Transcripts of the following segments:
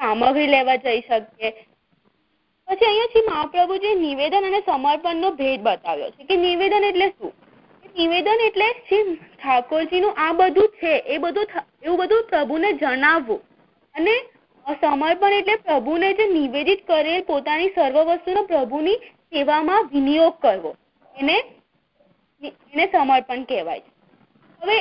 સામગ્રી લેવા જઈ શકીએ. પછી અહીંયા છે મહાપ્રભુજી નિવેદન અને સમર્પણનો ભેદ બતાવ્યો છે કે નિવેદન એટલે શું? નિવેદન એટલે ઠાકોરજીનું આ બધું છે, એ બધું એવું બધું પ્રભુને જણાવવું. અને સમર્પણ એટલે પ્રભુને જે નિવેદિત કરેલ પોતાની સર્વ વસ્તુનો પ્રભુની સેવામાં વિનિયોગ કરવો. એને એને સમર્પણ કહેવાય હવે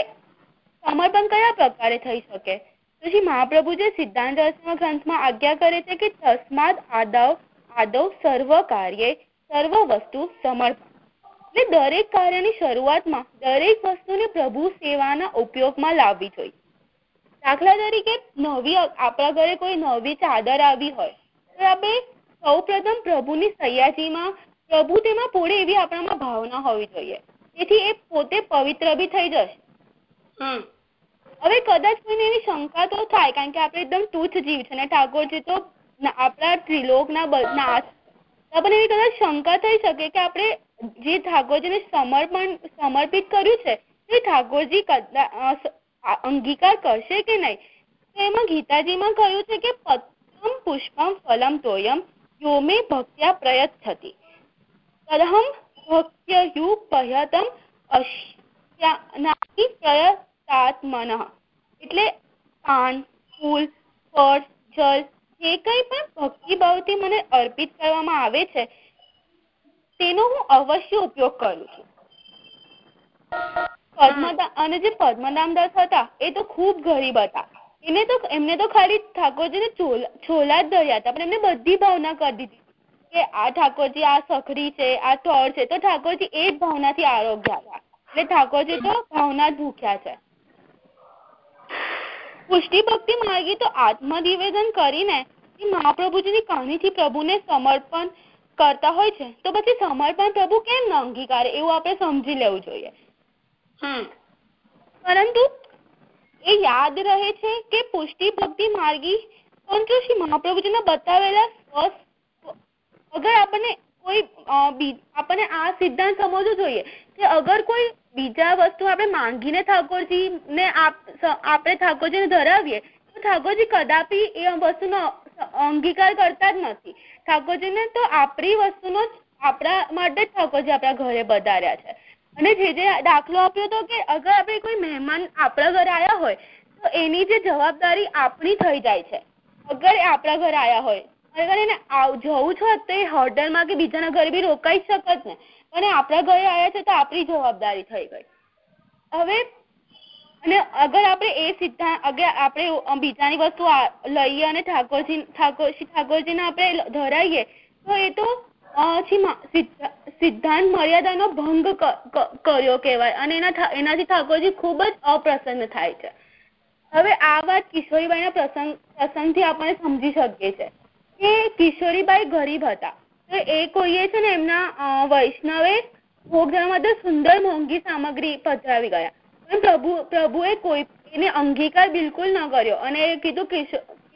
સમર્પણ કયા પ્રકારે થઈ શકે? પછી મહાપ્રભુ જે સિદ્ધાંત ગ્રંથમાં આજ્ઞા કરે છે કે તસ્માદ આદવ આદવ સર્વ કાર્ય, સર્વ વસ્તુ સમર્પણ. એટલે દરેક કાર્યની શરૂઆતમાં દરેક વસ્તુને પ્રભુ સેવાના ઉપયોગમાં લાવવી જોઈએ. દાખલા તરીકે નવી આપણા ઘરે કોઈ નવી ચાદર આવી હોય, તો આપણે સૌ પ્રથમ પ્રભુની સયાજીમાં, પ્રભુ તેમાં પોળે એવી આપણામાં ભાવના હોવી જોઈએ. તેથી એ પોતે પવિત્ર બી થઈ જશે. હવે કદાચ મને એવી શંકા તો થાય, કારણ કે આપણે એકદમ તુચ્છ જીવ છે અને ઠાકોરજી તો આપણા ત્રિલોકના નાશ. આપણને એવી કદાચ શંકા થઈ શકે કે આપણે જે ઠાકોરજીને સમર્પણ, સમર્પિત કર્યું છે એ ઠાકોરજી અંગીકાર કરશે કે નહીં? તો એમાં ગીતાજીમાં કહ્યું છે કે પત્રમ પુષ્પમ ફલમ તોયમ, યોમે ભક્ત્યા પ્રયત થતી તદહમ ભક્ત્યયુ પહ્યતમ અશ્યાનાથી પ્રયતાત્મન એટલે પાન ફૂલ, ફળ, જળ, જે કંઈ પણ ભક્તિભાવથી મને અર્પિત કરવામાં આવે છે, તેનો હું અવશ્ય ઉપયોગ કરું છું. અને જે પદ્મનામદાસ હતા, એ તો ખૂબ ગરીબ હતા. એને તો, એમને તો ખાલી ઠાકોરજીને છોલા જ ધર્યા હતા, પણ એમને બધી ભાવના કરી દીધી. કે આ ઠાકોરજી આ સખરી છે, આ થળ છે, તો ઠાકોરજી એ જ ભાવનાથી આરોગ્યા હતા. એટલે ઠાકોરજી તો ભાવના જ ભૂખ્યા છે. પુષ્ટિ ભક્તિ માર્ગી તો આત્મનિવેદન કરીને મહાપ્રભુજીની કહાનીથી પ્રભુને સમર્પણ કરતા હોય છે. તો પછી સમર્પણ પ્રભુ કેમ ન અંગીકારે? એવું આપણે સમજી લેવું જોઈએ. પરંતુ એ યાદ રહે છે કે પુષ્ટિ ભક્તિ માર્ગી પરંતુ શ્રી મહાપ્રભુજીને બતાવેલા અગર આપણને કોઈ આપણને આ સિદ્ધાંત સમજવું જોઈએ. કે અગર કોઈ બીજા વસ્તુ આપણે માંગીને ઠાકોરજી ને આપણે ઠાકોરજીને ધરાવીએ, તો ઠાકોરજી કદાપી એ વસ્તુનો અંગીકાર કરતા જ નથી. ઠાકોરજીને તો આપણી વસ્તુનો આપણા માટે જ ઠાકોરજી આપણા ઘરે વધાર્યા છે. અને જે જે દાખલો આપ્યો હતો કે અગર આપણે કોઈ મહેમાન આપણા ઘરે આવ્યા હોય, તો એની જે જવાબદારી આપણી થઈ જાય છે. અગર એ આપણા ઘરે આવ્યા હોય, અગર એને જવું છે, તો એ હોટલમાં કે બીજાના ઘરે બી રોકાઈ શકત ને. અને આપણા ઘરે આવ્યા છે તો આપણી જવાબદારી થઈ ગઈ. હવે, અને અગર આપણે એ સિદ્ધાંત અગર આપણે બીજાની વસ્તુ લઈએ અને ઠાકોરજી ઠાકોરજી ઠાકોરજીને આપણે ધરાઈએ, તો એ તો સિદ્ધાંત મર્યાદાનો ભંગ કર્યો કહેવાય. અને એના એનાથી ઠાકોરજી ખૂબ જ અપ્રસન્ન થાય છે. હવે આ વાત કિશોરીબાઈના પ્રસંગ, પ્રસંગથી આપણે સમજી શકીએ છીએ કે કિશોરીબાઈ ગરીબ હતા. એ કોઈએ છે ને એમના વૈષ્ણવે ભોગ માટે સુંદર મોંઘી સામગ્રી પધરાવી ગયા. પણ પ્રભુ, પ્રભુએ કોઈ, એને અંગીકાર બિલકુલ ન કર્યો. અને કીધું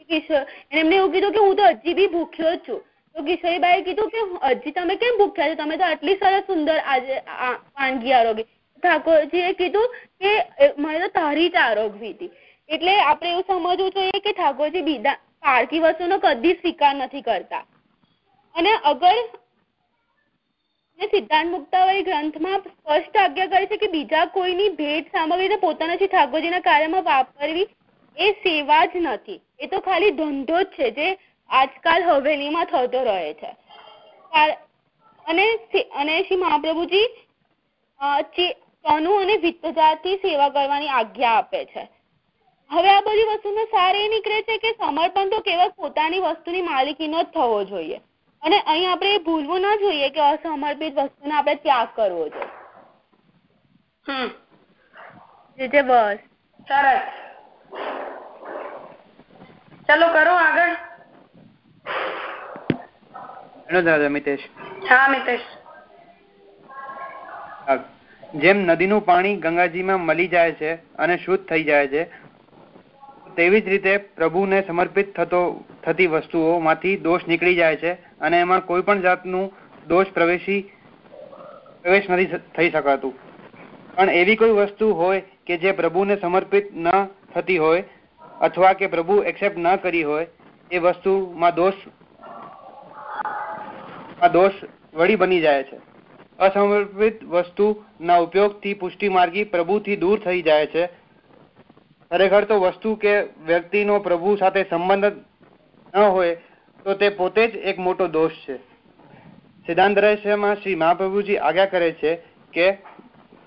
કિશોર એમને એવું કીધું કે હું તો હજી બી ભૂખ્યો છું. તો કિશોરીબાઈએ કીધું કે હજી તમે કેમ ભૂખ્યા છો? તમે તો આટલી સરસ સુંદર આજે વાનગી આરોગી. ઠાકોરજીએ કીધું કે મને તો તારી જ આરોગવી હતી. એટલે આપણે એવું સમજવું જોઈએ કે ઠાકોરજી બીજા પારકી વસ્તુનો કદી સ્વીકાર નથી કરતા. અને અગર સિદ્ધાંત મુક્તાવલી ગ્રંથમાં સ્પષ્ટ આજ્ઞા કરે છે કે બીજા કોઈની ભેટ સામગ્રીને પોતાના ઠાકોરજીના કાર્યમાં વાપરવી એ સેવા જ નથી. એ તો ખાલી ધંધો જ છે જે આજકાલ હવેલીમાં થતો રહે છે. અને અને શ્રી મહાપ્રભુજી તનુ અને વિત્તજાથી સેવા કરવાની આજ્ઞા આપે છે. હવે આ બધી વસ્તુનો સાર એ નીકળે છે કે સમર્પણ તો કેવળ પોતાની વસ્તુની માલિકીનો જ થવો જોઈએ. અને અહીં આપણે ભૂલવું ના જોઈએ કે અસમર્પિત વસ્તુનો આપણે ત્યાગ કરવો જોઈએ. બસ. સરસ. ચલો કરો આગળ. દાદા મિતેશ. હા મિતેશ. જેમ નદીનું પાણી ગંગાજીમાં મળી જાય છે અને શુદ્ધ થઈ જાય છે તેવી જ રીતે પ્રભુને સમર્પિત થતો, થતી વસ્તુઓમાંથી દોષ નીકળી જાય છે અને એમાં કોઈ પણ જાતનું દોષ પ્રવેશી, પ્રવેશ નથી થઈ શકાતું. પણ એવી કોઈ વસ્તુ હોય કે જે પ્રભુને સમર્પિત ન થતી હોય અથવા કે પ્રભુ એક્સેપ્ટ ન કરી હોય, એ વસ્તુમાં દોષ દોષ વળી બની જાય છે. અસમર્પિત વસ્તુના ઉપયોગથી પુષ્ટિ માર્ગી પ્રભુથી દૂર થઈ જાય છે ખરેખર તો વસ્તુ કે વ્યક્તિનો પ્રભુ સાથે સંબંધ ન હોય, તો તે પોતે જ એક મોટો દોષ છે. સિદ્ધાંત રહસ્યમાં શ્રી મહાપ્રભુજી આજ્ઞા કરે છે કે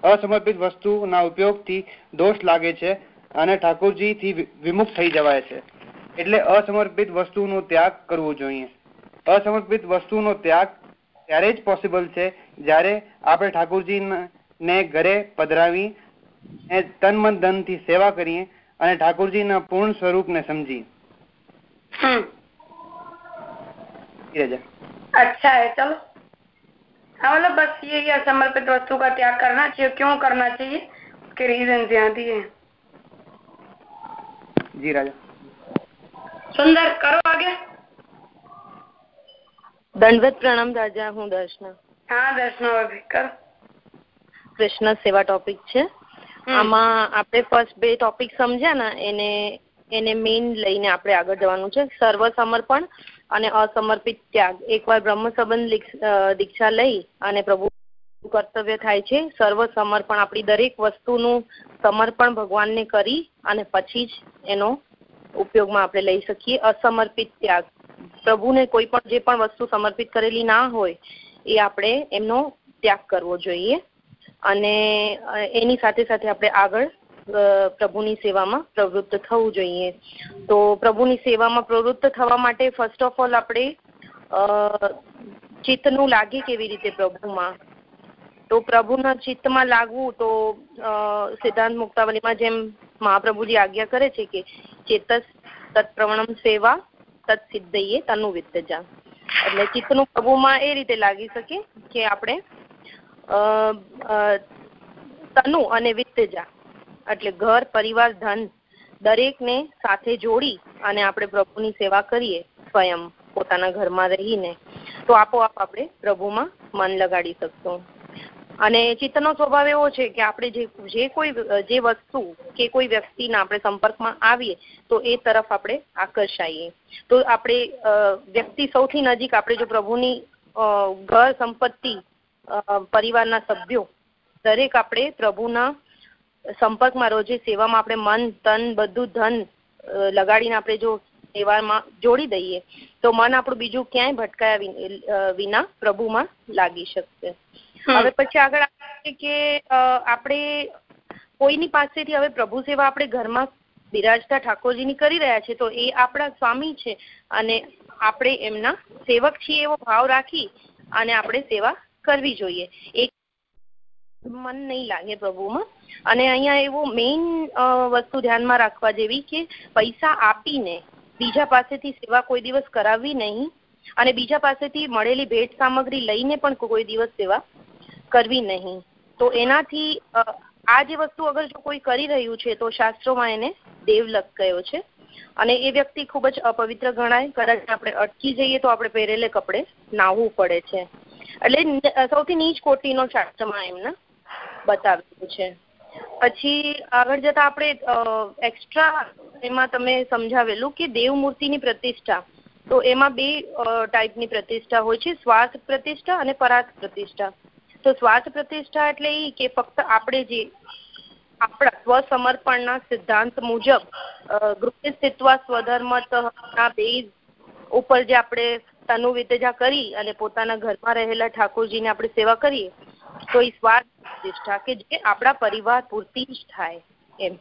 અસમર્પિત વસ્તુના ઉપયોગથી દોષ લાગે છે અને ઠાકોરજીથી વિમુખ થઈ જવાય છે. એટલે અસમર્પિત વસ્તુનો ત્યાગ કરવો જોઈએ. અસમર્પિત વસ્તુનો ત્યાગ ત્યારે જ પોસિબલ છે જ્યારે આપણે ઠાકોરજીને ઘરે પધરાવી તન મન ધન થી સેવા કરીએ અને ઠાકોરજીના પૂર્ણ સ્વરૂપને સમજી अच्छा है चलो हाँ मतलब बस ये ही समर्पित वस्तु का त्याग करना चाहिए क्यों करना चाहिए उसके रीजन यहाँ दिए જી રાજા सुंदर करो आगे દંડવત પ્રણામ રાજા હું દર્શના हाँ दर्शन अभी करो કૃષ્ણ સેવા ટોપિક છે આમાં આપણે ફર્સ્ટ બે ટોપિક સમજ્યા ને, એને એને મેઇન લઈને આપણે આગળ જવાનું છે. સર્વ સમર્પણ અને અસમર્પિત ત્યાગ. એકવાર બ્રહ્મ સંબંધ દીક્ષા લઈ અને પ્રભુ કર્તવ્ય થાય છે સર્વ સમર્પણ આપણી દરેક વસ્તુનું સમર્પણ ભગવાનને કરી અને પછી જ એનો ઉપયોગમાં આપણે લઈ શકીએ. અસમર્પિત ત્યાગ. પ્રભુને કોઈ પણ જે પણ વસ્તુ સમર્પિત કરેલી ના હોય, એ આપણે એમનો ત્યાગ કરવો જોઈએ. અને એની સાથે સાથે આપણે આગળ પ્રભુની સેવામાં પ્રવૃત્ત થવું જોઈએ. તો પ્રભુની સેવામાં પ્રવૃત્ત થવા માટે ફર્સ્ટ ઓફ ઓલ આપણે ચિત્તનું લાગે કેવી રીતે પ્રભુમાં? તો પ્રભુના ચિત્તમાં લાગવું તો સિદ્ધાંત મુક્તાવલીમાં જેમ મહાપ્રભુજી આજ્ઞા કરે છે કે ચેતસ તત્પ્રવણમ સેવા તત્ સિદ્ધયે તનુ વિદ્યજા એટલે ચિત્તનું પ્રભુમાં એ રીતે લાગી શકે કે આપણે તનુ અને વિત્તજા. એટલે ઘર, પરિવાર, ધન દરેકને સાથે જોડી અને આપણે પ્રભુની સેવા કરીએ સ્વયં પોતાના ઘરમાં રહીને. તો આપોઆપ આપણે પ્રભુમાં મન લગાડી શકશું. અને ચિત્તનો સ્વભાવ એવો છે કે આપણે જે જે કોઈ, જે વસ્તુ કે કોઈ વ્યક્તિના આપણે સંપર્કમાં આવીએ તો એ તરફ આપણે આકર્ષાઈએ. તો આપણે વ્યક્તિ સૌથી નજીક આપણે જો પ્રભુની ઘર સંપત્તિ પરિવારના સભ્યો દરેક આપણે પ્રભુના સંપર્કમાં રોજે સેવામાં આપણે મન તન બધું ધન લગાડીને આપણે જો સેવામાં જોડી દઈએ તો મન આપણું બીજું ક્યાંય ભટકાયા વિના પ્રભુમાં લાગી શકશે. હવે પછી આગળ કે આપણે કોઈની પાસેથી હવે પ્રભુ સેવા આપણે ઘરમાં બિરાજતા ઠાકોરજીની કરી રહ્યા છે તો એ આપણા સ્વામી છે અને આપણે એમના સેવક છીએ એવો ભાવ રાખી અને આપણે સેવા કરવી જોઈએ. એક મન નહીં લાગે પ્રભુમાં. અને અહીંયા એવું મેઇન વસ્તુ ધ્યાનમાં રાખવા જેવી કે પૈસા આપીને બીજા પાસેથી સેવા કોઈ દિવસ કરાવવી નહીં અને બીજા પાસેથી મળેલી ભેટ સામગ્રી લઈને પણ કોઈ દિવસ સેવા કરવી નહીં. તો એનાથી આ જે વસ્તુ અગર જો કોઈ કરી રહ્યું છે તો શાસ્ત્રોમાં એને દેવલક કયો છે. અને એ વ્યક્તિ ખૂબ જ અપવિત્ર ગણાય. કદાચ આપણે અટકી જઈએ તો આપણે પહેરેલે કપડે નાહવું પડે છે. એટલે સૌથી નીચ કોટીનો શાસ્ત્રમાં એમને બતાવેલું છે. પછી આગળ જતા આપણે એક્સ્ટ્રા એમાં તમે સમજાવેલું કે દેવમૂર્તિની પ્રતિષ્ઠા. તો એમાં બે ટાઈપની પ્રતિષ્ઠા હોય છે, સ્વાર્થ પ્રતિષ્ઠા અને પરાર્થ પ્રતિષ્ઠા. તો સ્વાર્થ પ્રતિષ્ઠા એટલે એ કે ફક્ત આપણે જે, આપણા સ્વસમર્પણના સિદ્ધાંત મુજબ ગૃહ સ્વધર્મત ના બેઝ ઉપર જે આપણે તનુ વિદ્યા કરી અને પોતાના ઘરમાં રહેલા ઠાકોરજીને આપણે સેવા કરીએ તો એ સ્વાર્થ પ્રતિષ્ઠા કે જે આપણા પરિવાર પૂરતી જ થાય એમ.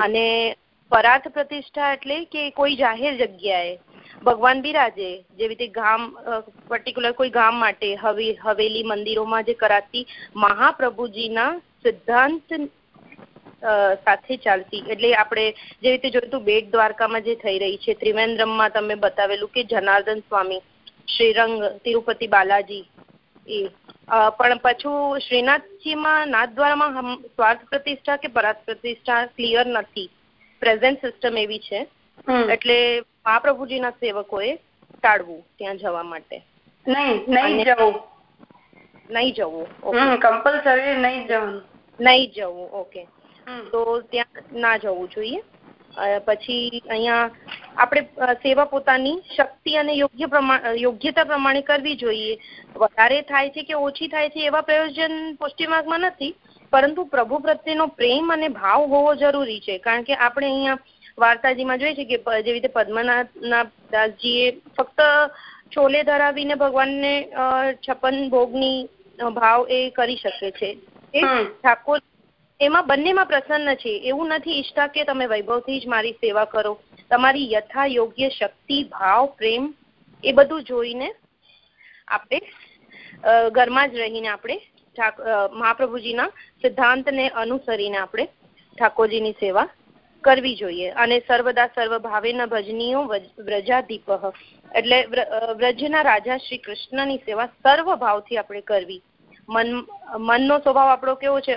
અને પરાર્થ પ્રતિષ્ઠા એટલે કે કોઈ જાહેર જગ્યાએ ભગવાન બિરાજે જેવી રીતે ગામ પર્ટિક્યુલર કોઈ ગામ માટે હવેલી મંદિરોમાં જે કરાતી મહાપ્રભુજીના સિદ્ધાંત સાથે ચાલતી. એટલે આપણે જે રીતે જોયું બેટ દ્વારકામાં જે થઈ રહી છે ત્રિવેન્દ્રમમાં તમે બતાવેલું કે જનાર્દન સ્વામી શ્રીરંગ તિરુપતિ બાલાજી. એ પણ પાછું શ્રીનાથજીમાં નાથદ્વારામાં સ્વાર્થ પ્રતિષ્ઠા કે પરાર્થ પ્રતિષ્ઠા ક્લિયર નથી. પ્રેઝન્ટ સિસ્ટમ એવી છે. એટલે મહાપ્રભુજીના સેવકોએ ટાળવું ત્યાં જવા માટે. નહીં નહીં જવું. નહીં જવું કમ્પલસરી નહીં જવું નહીં જવું ઓકે. તો ત્યાં ના જવું જોઈએ. પછી અહીંયા આપણે સેવા પોતાની શક્તિ અને યોગ્ય પ્રમાણ યોગ્યતા પ્રમાણે કરવી જોઈએ. વધારે થાય છે કે ઓછી થાય છે એવા પ્રયોજન પુષ્ટિમાર્ગમાં નથી પરંતુ પ્રભુ પ્રત્યેનો પ્રેમ અને ભાવ હોવો જરૂરી છે. કારણ કે આપણે અહીંયા વાર્તાજીમાં જોઈએ છે કે જેવી રીતે પદ્મનાથના દાસજીએ ફક્ત છોલે ધરાવીને ભગવાનને છપ્પન ભોગની ભાવ એ કરી શકે છે. એ ઠાકોર એમાં બંનેમાં પ્રસન્ન છે. એવું નથી ઈચ્છતા કે તમે વૈભવથી જ મારી સેવા કરો. તમારી યથા યોગ્ય શક્તિ, ભાવ, પ્રેમ એ બધું જોઈને આપણે ઘરમાં જ રહીને આપણે મહાપ્રભુજીના સિદ્ધાંતને અનુસરીને આપણે ઠાકોરજીની સેવા કરવી જોઈએ. અને સર્વદા સર્વ ભાવેના ભજનીઓ વ્રજાદીપ એટલે વ્રજના રાજા શ્રી કૃષ્ણની સેવા સર્વ ભાવથી આપણે કરવી. મન, મનનો સ્વભાવ આપણો કેવો છે?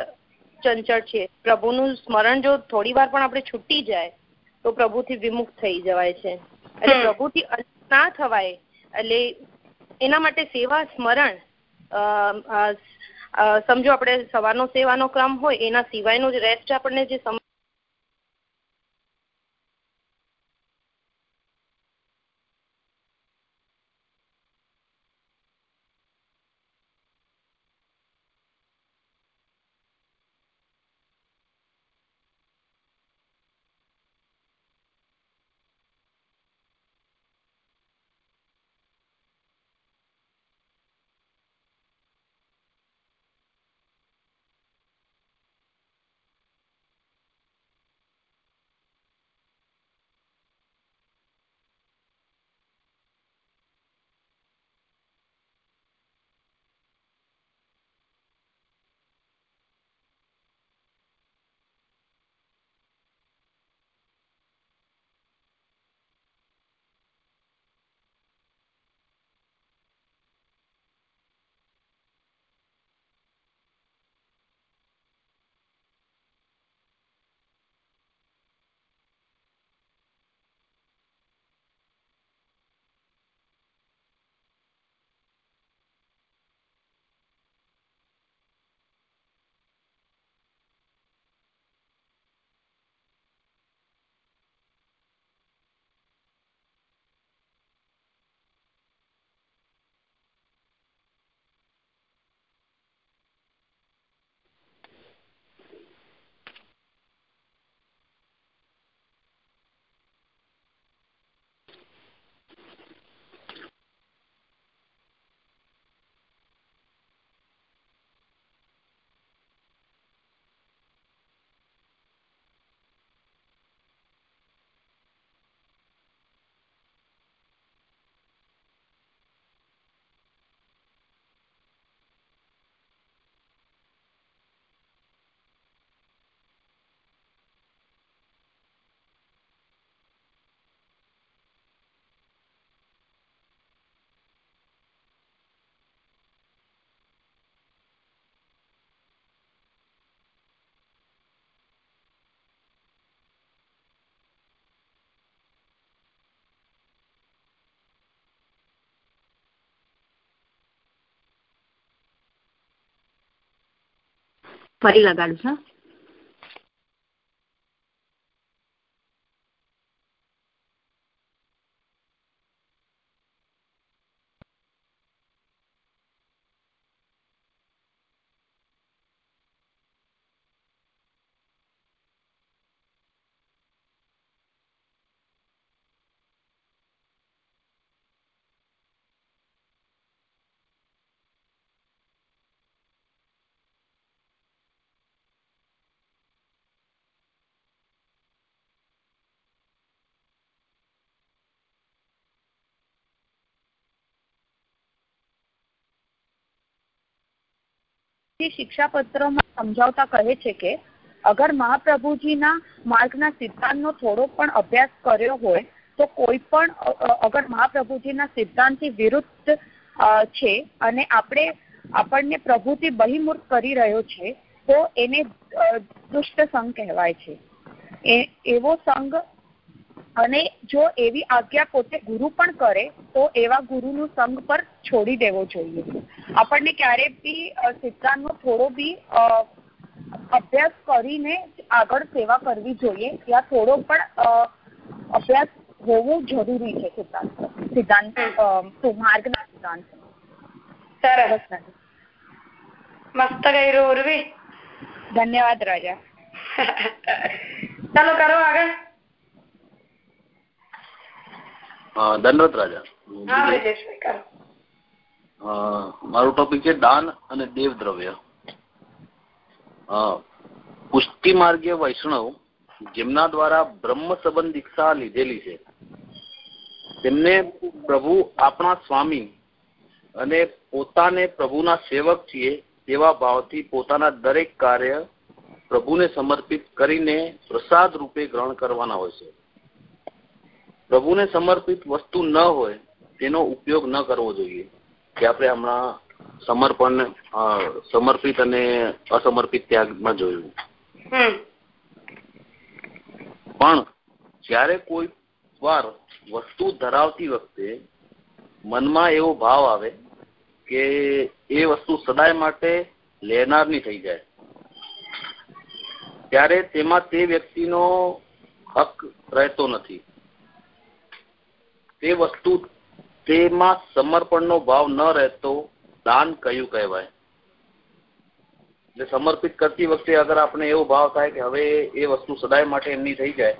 ચંચળ છે. પ્રભુનું સ્મરણ જો થોડી વાર પણ આપણે છૂટી જાય તો પ્રભુથી વિમુખ થઈ જવાય છે. એટલે પ્રભુથી ના થવાય એટલે એના માટે સેવા સ્મરણ સમજો આપણે સવારનો સેવાનો ક્રમ હોય એના સિવાયનો જ રેસ્ટ આપણને જે ફરી લગાડું છું શિક્ષાપત્રોમાં સમજાવતા કહે છે કે, અગર મહાપ્રભુજીના માર્ગના સિદ્ધાંતનો થોડો પણ અભ્યાસ કર્યો હોય, તો કોઈ પણ અગર મહાપ્રભુજીના સિદ્ધાંતથી વિરુદ્ધ છે અને આપણે આપણને પ્રભુથી બહિર્મુખ કરી રહ્યો છે, તો એને દુષ્ટ સંઘ કહેવાય છે. એવો સંઘ અને જો એવી આજ્ઞા પોતે ગુરુ પણ કરે, તો એવા ગુરુનું સંઘ પર છોડી દેવો જોઈએ. આપણને ક્યારે બી સિદ્ધાંતનો થોડો બી અભ્યાસ કરીને આગળ સેવા કરવી જોઈએ યા થોડો પણ અભ્યાસ હોવો જરૂરી છે સિદ્ધાંત સિદ્ધાંત માર્ગના સિદ્ધાંત સરસ. મસ્ત કર્યું ઉર્વી. ધન્યવાદ રાજા. ચાલો કરો આગળ. અ, દંડવત રાજા. હા બ્રિજેશભાઈ કરો. મારું ટોપિક છે દાન અને દેવ દ્રવ્ય પુષ્ટિ માર્ગીય વૈષ્ણવ જેમના દ્વારા બ્રહ્મ સંબંધ દીક્ષા લીધેલી છે, તેમને પ્રભુ આપણા સ્વામી અને પોતાને પ્રભુના સેવક છીએ તેવા ભાવથી પોતાના દરેક કાર્ય પ્રભુને સમર્પિત કરીને પ્રસાદ રૂપે ગ્રહણ કરવાના હોય છે. પ્રભુને સમર્પિત વસ્તુ ન હોય તેનો ઉપયોગ ન કરવો જોઈએ. કે આપણે હમણાં સમર્પણ સમર્પિત અને અસમર્પિત ત્યાગમાં જોયું. પણ જ્યારે કોઈ વાર વસ્તુ ધરાવતી વખતે મનમાં એવો ભાવ આવે કે એ વસ્તુ સદાય માટે લેનારની થઈ જાય ત્યારે તેમાં તે વ્યક્તિનો હક રહેતો નથી. તે વસ્તુ તેમાં સમર્પણનો ભાવ ન રહેતો દાન કયું કહેવાય? એટલે સમર્પિત કરતી વખતે અગર આપણે એવો ભાવ થાય કે હવે એ વસ્તુ સદાય માટે એમની થઈ જાય,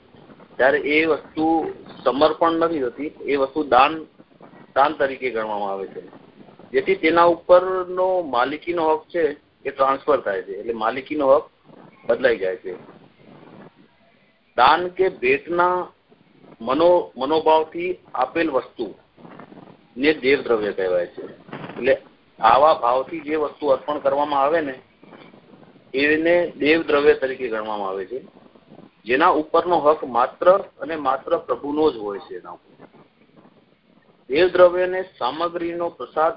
ત્યારે એ વસ્તુ સમર્પણ નથી હોતી એ વસ્તુ દાન દાન તરીકે ગણવામાં આવે છે. જેથી તેના ઉપરનો માલિકીનો હક છે એ ટ્રાન્સફર થાય છે, એટલે માલિકીનો હક બદલાઈ જાય છે. દાન કે ભેટના મનો, મનોભાવથી આપેલ વસ્તુ ને દેવ દ્રવ્ય કહેવાય છે. એટલે આવા ભાવથી જે વસ્તુ અર્પણ કરવામાં આવે ને, એને દેવ દ્રવ્ય તરીકે ગણવામાં આવે છે. જેના ઉપરનો હક માત્ર અને માત્ર પ્રભુનો જ હોય છે એના દેવ દ્રવ્યને સામગ્રીનો પ્રસાદ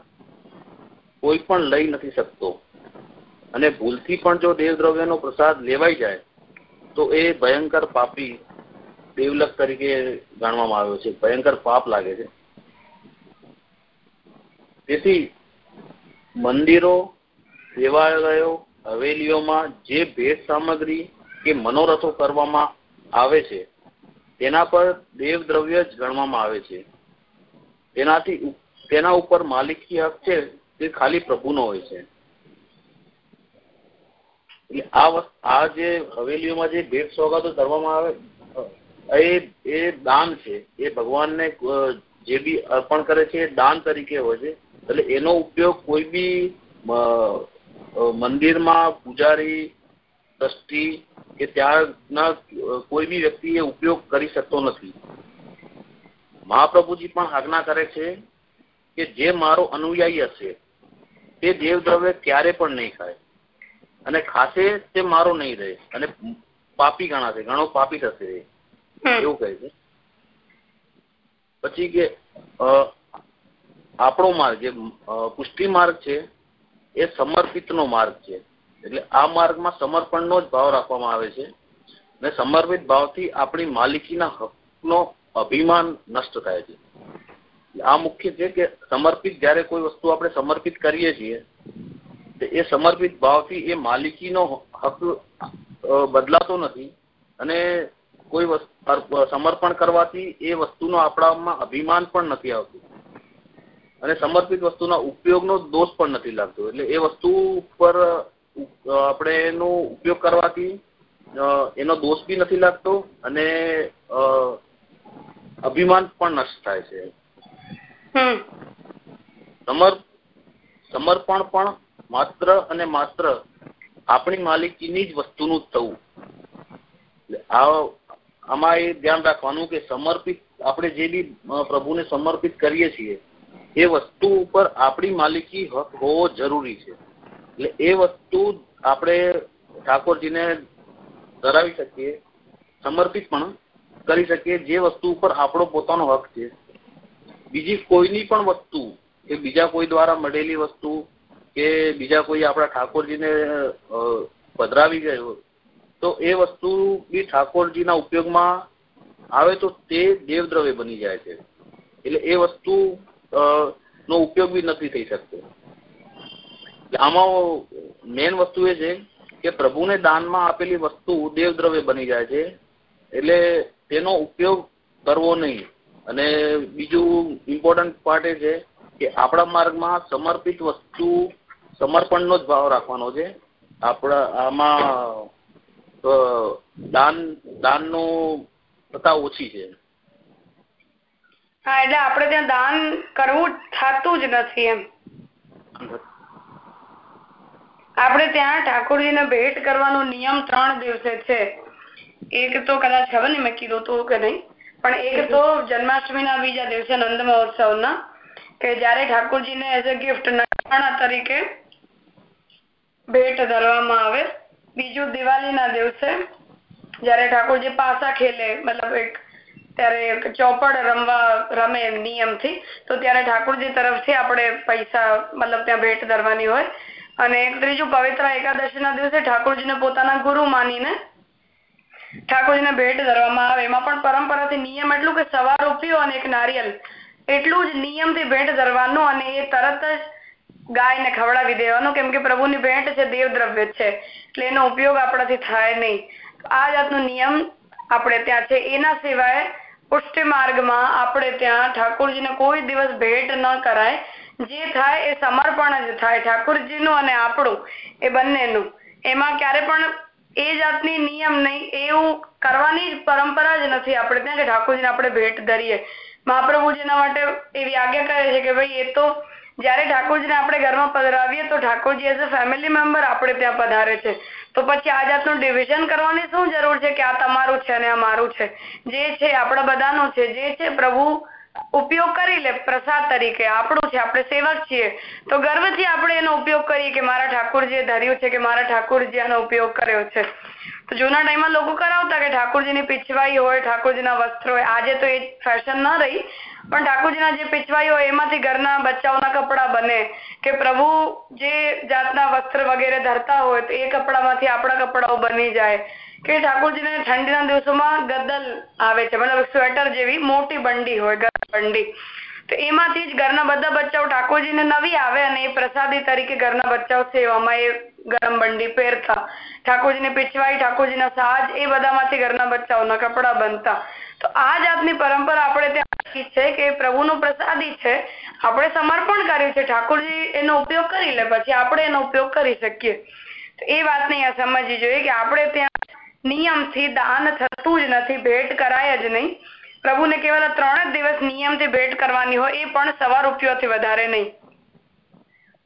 કોઈ પણ લઈ નથી શકતો. અને ભૂલથી પણ જો દેવ દ્રવ્યનો પ્રસાદ લેવાઈ જાય, તો એ ભયંકર પાપી દેવલક તરીકે ગણવામાં આવ્યો છે. ભયંકર પાપ લાગે છે. તેથી મંદિરો, દેવાલયો, હવેલીઓમાં જે ભેટ સામગ્રી કે મનોરથો કરવામાં આવે છે, તેના પર દેવ દ્રવ્ય જ ગણવામાં આવે છે. તેનાથી તેના ઉપર માલિકી હક છે તે ખાલી પ્રભુનો હોય છે. એટલે આ આ જે હવેલીઓમાં જે ભેટ સોગાદો કરવામાં આવે એ એ દાન છે. એ ભગવાનને જે બી અર્પણ કરે છે એ દાન તરીકે હોય છે. એટલે એનો ઉપયોગ કોઈ બી મંદિરમાં પૂજારી ટ્રસ્ટી કે ત્યાંના કોઈ બી વ્યક્તિ એ ઉપયોગ કરી શકતો નથી. મહાપ્રભુજી પણ આજ્ઞા કરે છે કે જે મારો અનુયાયી હશે તે દેવ દ્રવ્ય ક્યારે પણ નહીં ખાય. અને ખાશે તે મારો નહીં રહે અને પાપી ગણાશે ઘણો પાપી થશે. એવું કહે છે. પછી કે આપણો માર્ગ, જે પુષ્ટિ માર્ગ છે, એ સમર્પિતનો માર્ગ છે. એટલે આ માર્ગમાં સમર્પણનો જ ભાવ રાખવામાં આવે છે અને સમર્પિત ભાવથી આપણી માલિકીના હકનો અભિમાન નષ્ટ થાય છે. આ મુખ્ય છે કે સમર્પિત, જ્યારે કોઈ વસ્તુ આપણે સમર્પિત કરીએ છીએ એ સમર્પિત ભાવથી એ માલિકીનો હક બદલાતો નથી અને કોઈ સમર્પણ કરવાથી એ વસ્તુનો આપણામાં અભિમાન પણ નથી આવતું. અને સમર્પિત વસ્તુના ઉપયોગનો દોષ પણ નથી લાગતો. એટલે એ વસ્તુ પર આપણે એનો ઉપયોગ કરવાથી એનો દોષ બી નથી લાગતો અને અભિમાન પણ નષ્ટ થાય છે. સમર્પણ પણ માત્ર અને માત્ર આપણી માલિકીની જ વસ્તુનું થવું. આ આમાં એ ધ્યાન રાખવાનું કે સમર્પિત આપણે જે બી પ્રભુને સમર્પિત કરીએ છીએ એ વસ્તુ ઉપર આપણી માલિકી હક હોવો જરૂરી છે. એટલે એ વસ્તુ આપણે ઠાકોરજીને ધરાવી શકીએ સમર્પિત પણ કરી શકીએ, જે વસ્તુ ઉપર આપણો પોતાનો હક છે. બીજી કોઈની પણ વસ્તુ, કે બીજા કોઈ દ્વારા મળેલી વસ્તુ, કે બીજા કોઈ આપણા ઠાકોરજીને પધરાવી ગયો તો એ વસ્તુ બી ઠાકોરજીના ઉપયોગમાં આવે તો તે દેવદ્રવ્ય બની જાય છે. એટલે એ વસ્તુ નો ઉપયોગ બી નથી થઈ શકતો. આમાં મેન વસ્તુ એ છે કે પ્રભુને દાનમાં આપેલી વસ્તુ દેવદ્રવ્ય બની જાય છે, એટલે તેનો ઉપયોગ કરવો નહીં. અને બીજું ઇમ્પોર્ટન્ટ પાર્ટ એ છે કે આપણા માર્ગમાં સમર્પિત વસ્તુ સમર્પણનો જ ભાવ રાખવાનો છે. આપણા, આમાં દાન, દાનનો થતા ઓછી છે. હા, એટલે આપણે ત્યાં દાન કરવું થતું જ નથી એમ. આપણે ત્યાં ઠાકોરજીને ભેટ કરવાનો નિયમ ત્રણ દિવસે છે. એક તો કદાચ ખબર નહીં મેં કીધું તું કે નહીં, પણ એક તો જન્માષ્ટમીના બીજા દિવસે નંદ મહોત્સવના, કે જ્યારે ઠાકોરજીને એઝ અ ગિફ્ટ નરણાણા તરીકે ભેટ ધરવામાં આવે. બીજું દિવાળીના દિવસે જ્યારે ઠાકોરજી પાસા ખેલે, મતલબ એક ત્યારે ચોપડ રમવા રમે નિયમથી, તો ત્યારે ઠાકોરજી તરફથી આપણે પૈસા, મતલબ ત્યાં ભેટ ધરવાની હોય. અને ત્રીજું, પવિત્ર એકાદશીના દિવસે ઠાકોરજીને પોતાના ગુરુ માનીને ઠાકોરજીને ભેટ ધરવામાં આવે. એમાં પણ પરંપરાથી નિયમ એટલું કે સવા રૂપિયો અને એક નારિયેલ. એટલું જ નિયમથી ભેટ ધરવાનું અને એ તરત જ ગાયને ખવડાવી દેવાનું. કેમ કે પ્રભુની ભેટ છે, દેવ દ્રવ્ય છે, એટલે એનો ઉપયોગ આપણાથી થાય નહીં. આ જાતનો નિયમ આપણે ત્યાં છે. એના સિવાય પુષ્ટિ માર્ગમાં આપણે ત્યાં ઠાકોરજીને કોઈ દિવસ ભેટ ન કરાય. જે થાય એ સમર્પણ જ થાય. ઠાકોરજીનું અને આપણું એ બંનેનું. એમાં ક્યારે પણ એ જાતની નિયમ નહીં, એવું કરવાની પરંપરા જ નથી આપણે ત્યાં કે ઠાકોરજીને આપણે ભેટ ધરીએ. મહાપ્રભુજીના માટે એવી આજ્ઞા કરે છે કે ભાઈ, એ તો જયારે ઠાકોરજીને આપણે ઘરમાં પધરાવીએ તો Thakorji as a family member આપણે ત્યાં પધારે છે. તો પછી આ જાતનું ડિવિઝન કરવાની શું જરૂર છે કે આ તમારું છે અને આ મારું છે? જે છે આપણા બધાનું છે. જે છે પ્રભુ ઉપયોગ કરી લે, પ્રસાદ તરીકે. આપણું છે, આપણે સેવક છીએ. તો ગર્વથી આપણે એનો ઉપયોગ કરીએ કે મારા ઠાકોરજીએ ધર્યું છે કે મારા ઠાકોરજી આનો ઉપયોગ કર્યો છે. તો જૂના ટાઈમમાં લોકો કરાવતા કે ઠાકોરજીની પીછવાઈ હોય, ઠાકોરજીના વસ્ત્ર હોય. આજે તો એ ફેશન ન રહી. પણ ઠાકોરજીના જે પીછવાઈ હોય, એમાંથી ઘરના બચ્ચાઓના કપડા બને કે પ્રભુ જે જાતના વસ્ત્ર વગેરે ધરતા હોય, તો એ કપડામાંથી આપણા કપડાઓ બની જાય. કે ઠાકોરજીને ઠંડીના દિવસોમાં ગદલ આવે છે, મતલબ સ્વેટર જેવી મોટી બંડી હોય ગરમ બંડી. તો એમાંથી જ ઘરના બધા બચ્ચાઓ ઠાકોરજીને નવી આવે અને એ પ્રસાદી તરીકે ઘરના બચ્ચાઓ સેવામાં એ ગરમ બંડી પહેરતા. ઠાકોરજીને પીછવાઈ ઠાકોરજીના સાજ, એ બધામાંથી ઘરના બચ્ચાઓના કપડા બનતા. તો આ જાતની પરંપરા આપણે ત્યાં છે કે પ્રભુનો પ્રસાદી છે. આપણે સમર્પણ કર્યું છે. ઠાકોરજી એનો ઉપયોગ કરી લે, પછી આપણે એનો ઉપયોગ કરી શકીએ. એ વાતને અહીંયા સમજવી જોઈએ કે આપણે ત્યાં નિયમથી દાન થતું જ નથી, ભેટ કરાય જ નહીં. પ્રભુને કેવલ ત્રણ જ દિવસ નિયમથી ભેટ કરવાની હોય, એ પણ સવા રૂપિયાથી વધારે નહીં.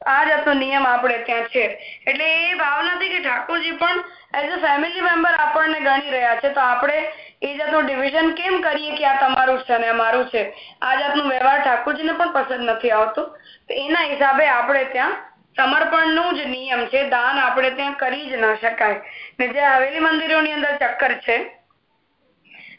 આ જાતનો નિયમ આપણે ત્યાં છે. એટલે એ ભાવ નથી કે ઠાકોરજી પણ એઝ અ ફેમિલી મેમ્બર આપણને ગણી રહ્યા છે. તો આપણે એ જાતનું ડિવિઝન કેમ કરીએ કે આ તમારું છે અને અમારું છે? આ જાતનું વ્યવહાર ઠાકોરજીને પણ પસંદ નથી આવતો. તો એના હિસાબે આપણે ત્યાં સમર્પણનું જ નિયમ છે. દાન આપણે ત્યાં કરી જ ન શકાય. ને જે હવેલી મંદિરોની અંદર ચક્કર છે,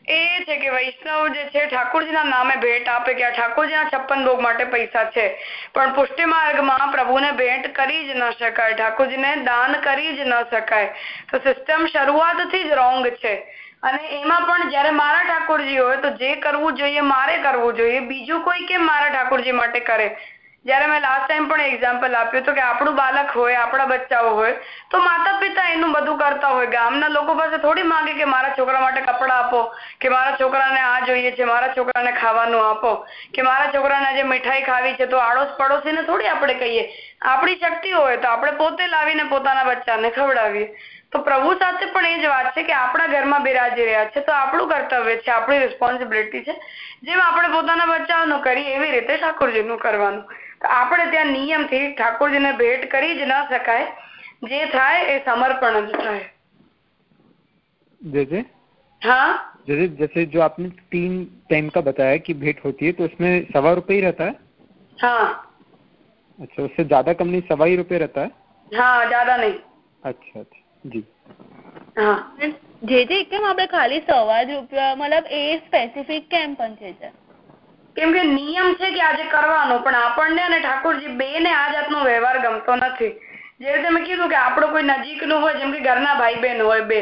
એ છે કે વૈષ્ણવ જે છે, ઠાકોરજીના નામે ભેટ આપે કે આ ઠાકોરજીના છપ્પન ભોગ માટે પૈસા છે. પણ પુષ્ટિ માર્ગમાં પ્રભુને ભેટ કરી જ ન શકાય. ઠાકોરજીને દાન કરી જ ન શકાય. તો સિસ્ટમ શરૂઆતથી જ રોંગ છે. અને એમાં પણ જયારે મારા ઠાકોરજી હોય, તો જે કરવું જોઈએ મારે કરવું જોઈએ. બીજું કોઈ કેમ મારા ઠાકોરજી માટે કરે? જયારે મેં લાસ્ટ ટાઈમ પણ એક્ઝામ્પલ આપ્યું હતું કે આપણું બાળક હોય, આપણા બચ્ચાઓ હોય, તો માતા પિતા એનું બધું કરતા હોય. ગામના લોકો પાસે થોડી માગે કે મારા છોકરા માટે કપડા આપો, કે મારા છોકરાને આ જોઈએ છે, મારા છોકરાને ખાવાનું આપો, કે મારા છોકરાને આજે મીઠાઈ ખાવી છે, તો આડોશ પડોશીને થોડી આપણે કહીએ. આપણી શક્તિ હોય તો આપણે પોતે લાવીને પોતાના બચ્ચાને ખવડાવીએ. તો પ્રભુ સાથે પણ એ જ વાત છે કે આપણા ઘરમાં બિરાજી રહ્યા છે તો આપણું કર્તવ્ય છે આપણી રિસ્પોન્સિબિલિટી છે જેમ આપણે પોતાના બચ્ચાઓનું કરીએ એવી રીતે ઠાકોરજીનું કરવાનું આપણે ત્યાં નિયમથી ઠાકોરજીને ભેટ કરી જ ન શકાય જે થાય એ समर्पण જ થાય जैसे हाँ जैसे जैसे जो आपने तीन टाइम का बताया कि भेंट होती है तो उसमें सवा रुपये ही रहता है हाँ अच्छा उससे ज्यादा कम नहीं सवा ही रुपये रहता है हाँ ज्यादा नहीं अच्छा अच्छा जी હા. જે જે કેમ આપણે ખાલી સવા જ મતલબ એ સ્પેસિફિક કેમ પણ છે કેમ કે નિયમ છે કે આજે કરવાનો પણ આપણને અને ઠાકોરજી બે ને આ જાતનો વ્યવહાર ગમતો નથી. જે રીતે મેં કીધું કે આપણો કોઈ નજીકનું હોય જેમ કે ઘરના ભાઈ બહેન હોય બે.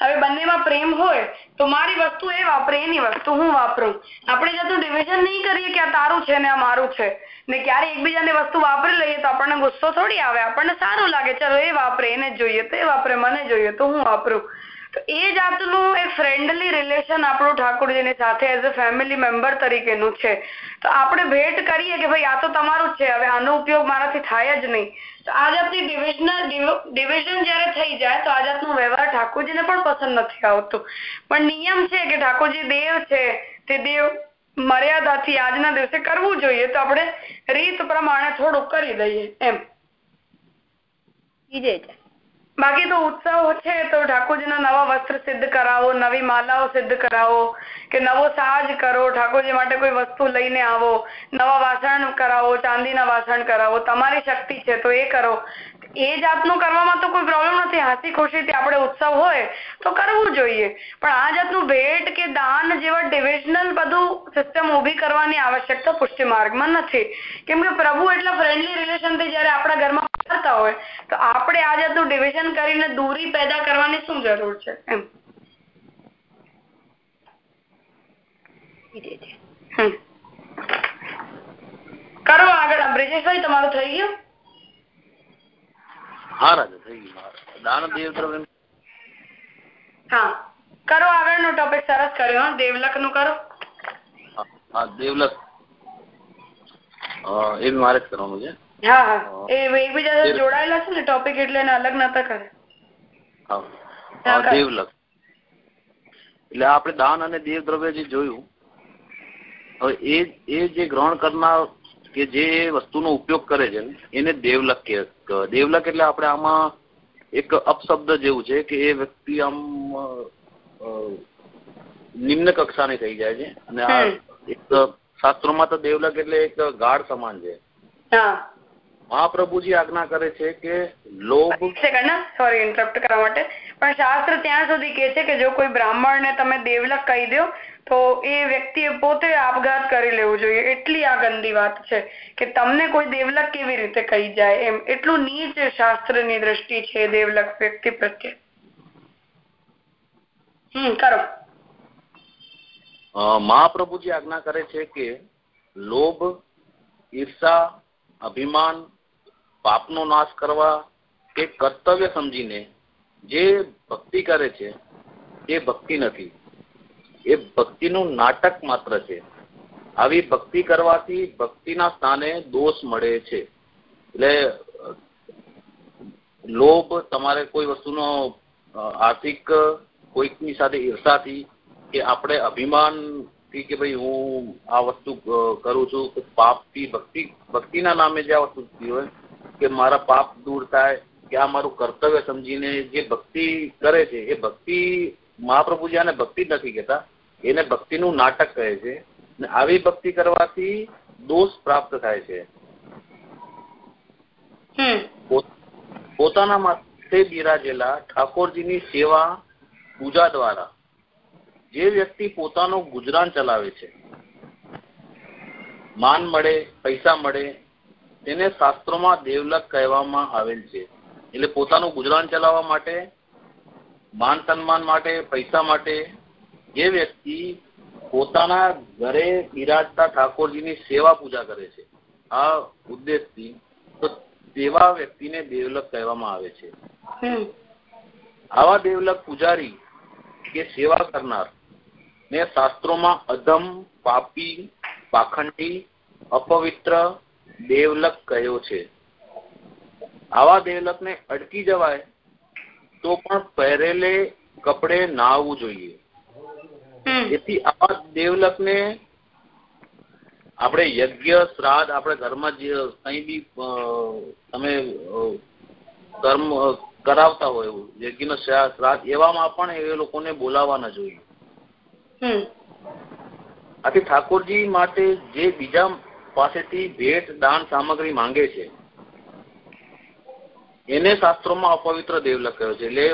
હવે બંનેમાં પ્રેમ હોય તો મારી વસ્તુ એ વાપરે એની વસ્તુ હું વાપરું. આપણે જતું ડિવિઝન નહીં કરીએ કે આ તારું છે ને આ મારું છે. ને ક્યારે એકબીજાની વસ્તુ વાપરી લઈએ તો આપણને ગુસ્સો થોડી આવે. આપણને સારું લાગે, ચલો એ વાપરે, એને જોઈએ, તો એ વાપરે, મને જોઈએ, તો હું વાપરું. તો એ જાતનું એક ફ્રેન્ડલી રિલેશન આપણું ઠાકોરજીની સાથે એઝ અ ફેમિલી મેમ્બર તરીકેનું છે. તો આપણે ભેટ કરીએ કે ભાઈ, આ તો તમારું છે, હવે આનો ઉપયોગ મારાથી થાય જ નહીં. તો આ જાતની ડિવિઝનલ ડિવિઝન જ્યારે થઈ જાય, તો આ જાતનો વ્યવહાર ઠાકોરજીને પણ પસંદ નથી આવતો. પણ નિયમ છે કે ઠાકોરજી દેવ છે, તે દેવ મર્યાદાથી આજના દિવસે કરવું જોઈએ તો આપણે રીત પ્રમાણે થોડુંક કરી દઈએ એમ. બાકી તો ઉત્સવ છે તો ઠાકોરજીના નવા વસ્ત્ર સિદ્ધ કરાવો નવી માલાઓ સિદ્ધ કરાવો કે નવો સાજ કરો ઠાકોરજી માટે કોઈ વસ્તુ લઈને આવો નવા વાસણ કરાવો ચાંદીના વાસણ કરાવો તમારી શક્તિ છે તો એ કરો. એ જાતનું કરવામાં તો કોઈ પ્રોબ્લેમ નથી. હાસી ખુશીથી આપણે ઉત્સવ હોય તો કરવું જોઈએ. પણ આ જાતનું ભેટ કે દાન જેવા ડિવિઝનલ બધું સિસ્ટમ ઊભી કરવાની આવશ્યકતા પુષ્ટિ માર્ગમાં નથી. કેમ કે પ્રભુ એટલા ફ્રેન્ડલી રિલેશનથી જ્યારે આપણા ઘરમાં કરતા હોય, તો આપણે આ જાતનું ડિવિઝન કરીને દૂરી પેદા કરવાની શું જરૂર છે? એમ. કરો આગળ બ્રિજેશભાઈ, તમારું થઈ ગયું? હા રાજા થઈ ગયું દાન દેવ હા. કરો આગળનો ટોપિક સરસ કર્યો દેવલકનું કરો. હા દેવલક એ બી મારે જ કરવાનું છે. હા હા. એ એકબીજા સાથે જોડાયેલા છે ને ટોપિક એટલે એને અલગ નતા કરે. હા, દેવલક એટલે આપણે દાન અને દેવ દ્રવ્ય જે જોયું હવે એ એ જે ગ્રહણ કરનાર કે જે વસ્તુનો ઉપયોગ કરે છે એને દેવલક કે દેવલક એટલે આપણે આમાં એક અપશબ્દ જેવું છે કે એ વ્યક્તિ આમ નિમ્ન કક્ષાની થઈ જાય છે અને આ એક શાસ્ત્રોમાં તો દેવલક એટલે એક ગાઢ સમાન છે. હા. મહાપ્રભુજી આજ્ઞા કરે છે કે લોભ સોરી ઇન્ટરપ્ટ કરવા માટે. પણ શાસ્ત્ર ત્યાં સુધી કે છે કે જો કોઈ બ્રાહ્મણ ને તમે દેવલક કહી દો તો એ વ્યક્તિએ પોતે આપઘાત કરી લેવું જોઈએ. એટલી આ ગંદી વાત છે કે તમને કોઈ દેવલક કેવી રીતે કહી જાય એમ. એટલું નીચ શાસ્ત્રની દ્રષ્ટિ છે દેવલક વ્યક્તિ પ્રત્યે. હમ, કરો. મહાપ્રભુજી આજ્ઞા કરે છે કે લોભ, ઈર્ષા, અભિમાન, પાપનો નાશ કરવા કે કર્તવ્ય સમજીને જે ભક્તિ કરે છે એ ભક્તિ નથી. એ ભક્તિનું નાટક માત્ર છે. આવી ભક્તિ કરવાથી ભક્તિના સ્થાને દોષ મળે છે. એટલે, લોભ તમારે કોઈ વસ્તુનો આર્થિક કોઈકની સાથે ઈર્ષાથી કે આપણે અભિમાનથી કે ભાઈ હું આ વસ્તુ કરું છું કે પાપથી, ભક્તિ, ભક્તિના નામે જે આ વસ્તુ હોય કે મારા પાપ દૂર થાય, કે આ મારું કર્તવ્ય સમજીને જે ભક્તિ કરે છે, એ ભક્તિ મહાપ્રભુજી આને ભક્તિ જ નથી કહેતા. એને ભક્તિનું નાટક કહે છે અને આવી ભક્તિ કરવાથી દોષ પ્રાપ્ત થાય છે. પોતાના માથે બિરાજેલા ઠાકોરજીની સેવા પૂજા દ્વારા જે વ્યક્તિ પોતાનો ગુજરાન ચલાવે છે માન મળે પૈસા મળે તેને શાસ્ત્રોમાં દેવલક કહેવામાં આવેલ છે. એટલે પોતાનું ગુજરાન ચલાવવા માટે માન સન્માન માટે પૈસા માટે જે વ્યક્તિ પોતાના ઘરે બિરાજતા ઠાકોરજીની સેવા પૂજા કરે છે આ ઉદ્દેશથી તો તેવા વ્યક્તિને દેવલક કહેવામાં આવે છે. આવા દેવલક પૂજારી કે સેવા કરનાર ને શાસ્ત્રોમાં અધમ પાપી પાખંડી અપવિત્ર દેવલક કહ્યો છે. આવા દેવલકને અટકી જવાય તો પણ પહેરેલે કપડે નાહવું જોઈએ. જેથી આવા દેવલકને આપણે યજ્ઞ શ્રાદ્ધ આપણે ઘરમાં જે કંઈ બી તમે કર્મ કરાવતા હોય એવું યજ્ઞ શ્રા- શ્રાદ્ધ એવામાં પણ એ લોકોને બોલાવવાના જોઈએ. આથી ઠાકોરજી માટે જે બીજા પાસેથી ભેટ દાન સામગ્રી માંગે છે એને શાસ્ત્રોમાં અપવિત્ર દેવલક કહ્યો છે. એટલે